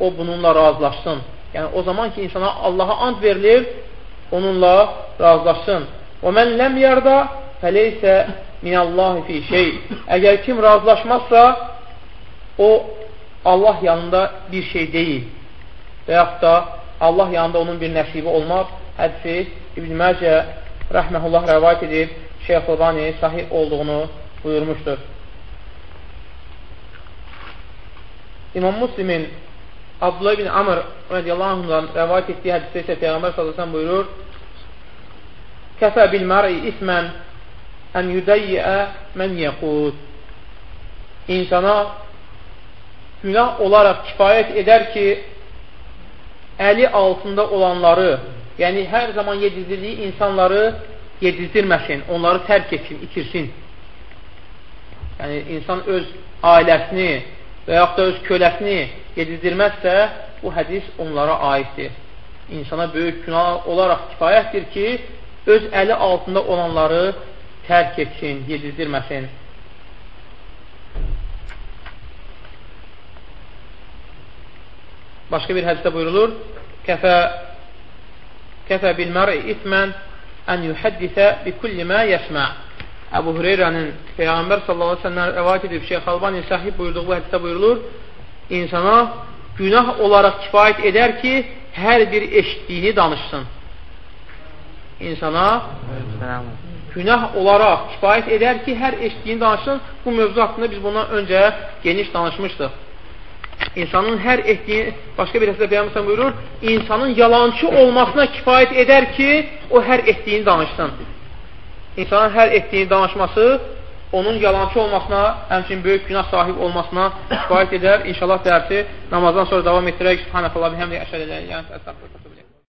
o bununla razılaşsın. Yəni o zaman ki, insana Allaha and verilir, onunla razılaşsın. Və mən ləm yarda fəleysə minallahi fi şey. Əgər kim razılaşmazsa, o Allah yanında bir şey deyil. Və yaxud da Allah yanında onun bir nəsibi olmaz. Hədisi İbn Məcə rəhməhullah rəvayət edib, Şeyx Albani sahih olduğunu buyurmuşdur. İmam Muslimin Abdullah ibn Amr radiyallahu anhdan rəvayət etdiyi hədisdə isə Peyğəmbər sallallahu buyurur Kəfə bil mər'i ismən ən yudəyyə mən yəqud İnsana günah olaraq kifayət edər ki, əli altında olanları, yəni hər zaman yedizdirdiyi insanları yedizdirməsin, onları tərk etsin, itirsin. Yəni, insan öz ailəsini, və yaxud da öz köləsini yedizdirməzsə, bu hədis onlara aiddir. İnsana böyük günah olaraq kifayətdir ki, öz əli altında olanları tərk etsin, yedizdirməsin. Başqa bir hədisdə buyurulur, kəfə, kəfə bil mər'i ithmən ən yuhəddisə bi kulli mə yəsmə' Əbu Hüreyrənin Peyğəmbər sallallahu əleyhi və səlləm rivayet edib Şeyx Albani sahih buyurduğu bu hədisdə buyurulur: insana günah olaraq kifayət edər ki, hər bir eşitdiyini danışsın. İnsana günah olaraq kifayət edər ki, hər eşitdiyini danışsın. Bu mövzu haqqında biz bundan öncə geniş danışmışdıq. İnsanın hər etdiyi, başqa bir hədisdə Peyğəmbər buyurur, insanın yalançı olmasına kifayət edər ki, o hər etdiyini danışsın insanın hər etdiyini danışması onun yalancı olmasına, həmçinin böyük günah sahib olmasına kifayət edər. İnşallah dərsi namazdan sonra davam etdirək. Subhanət Allah, bir həmdə edək. Yəni,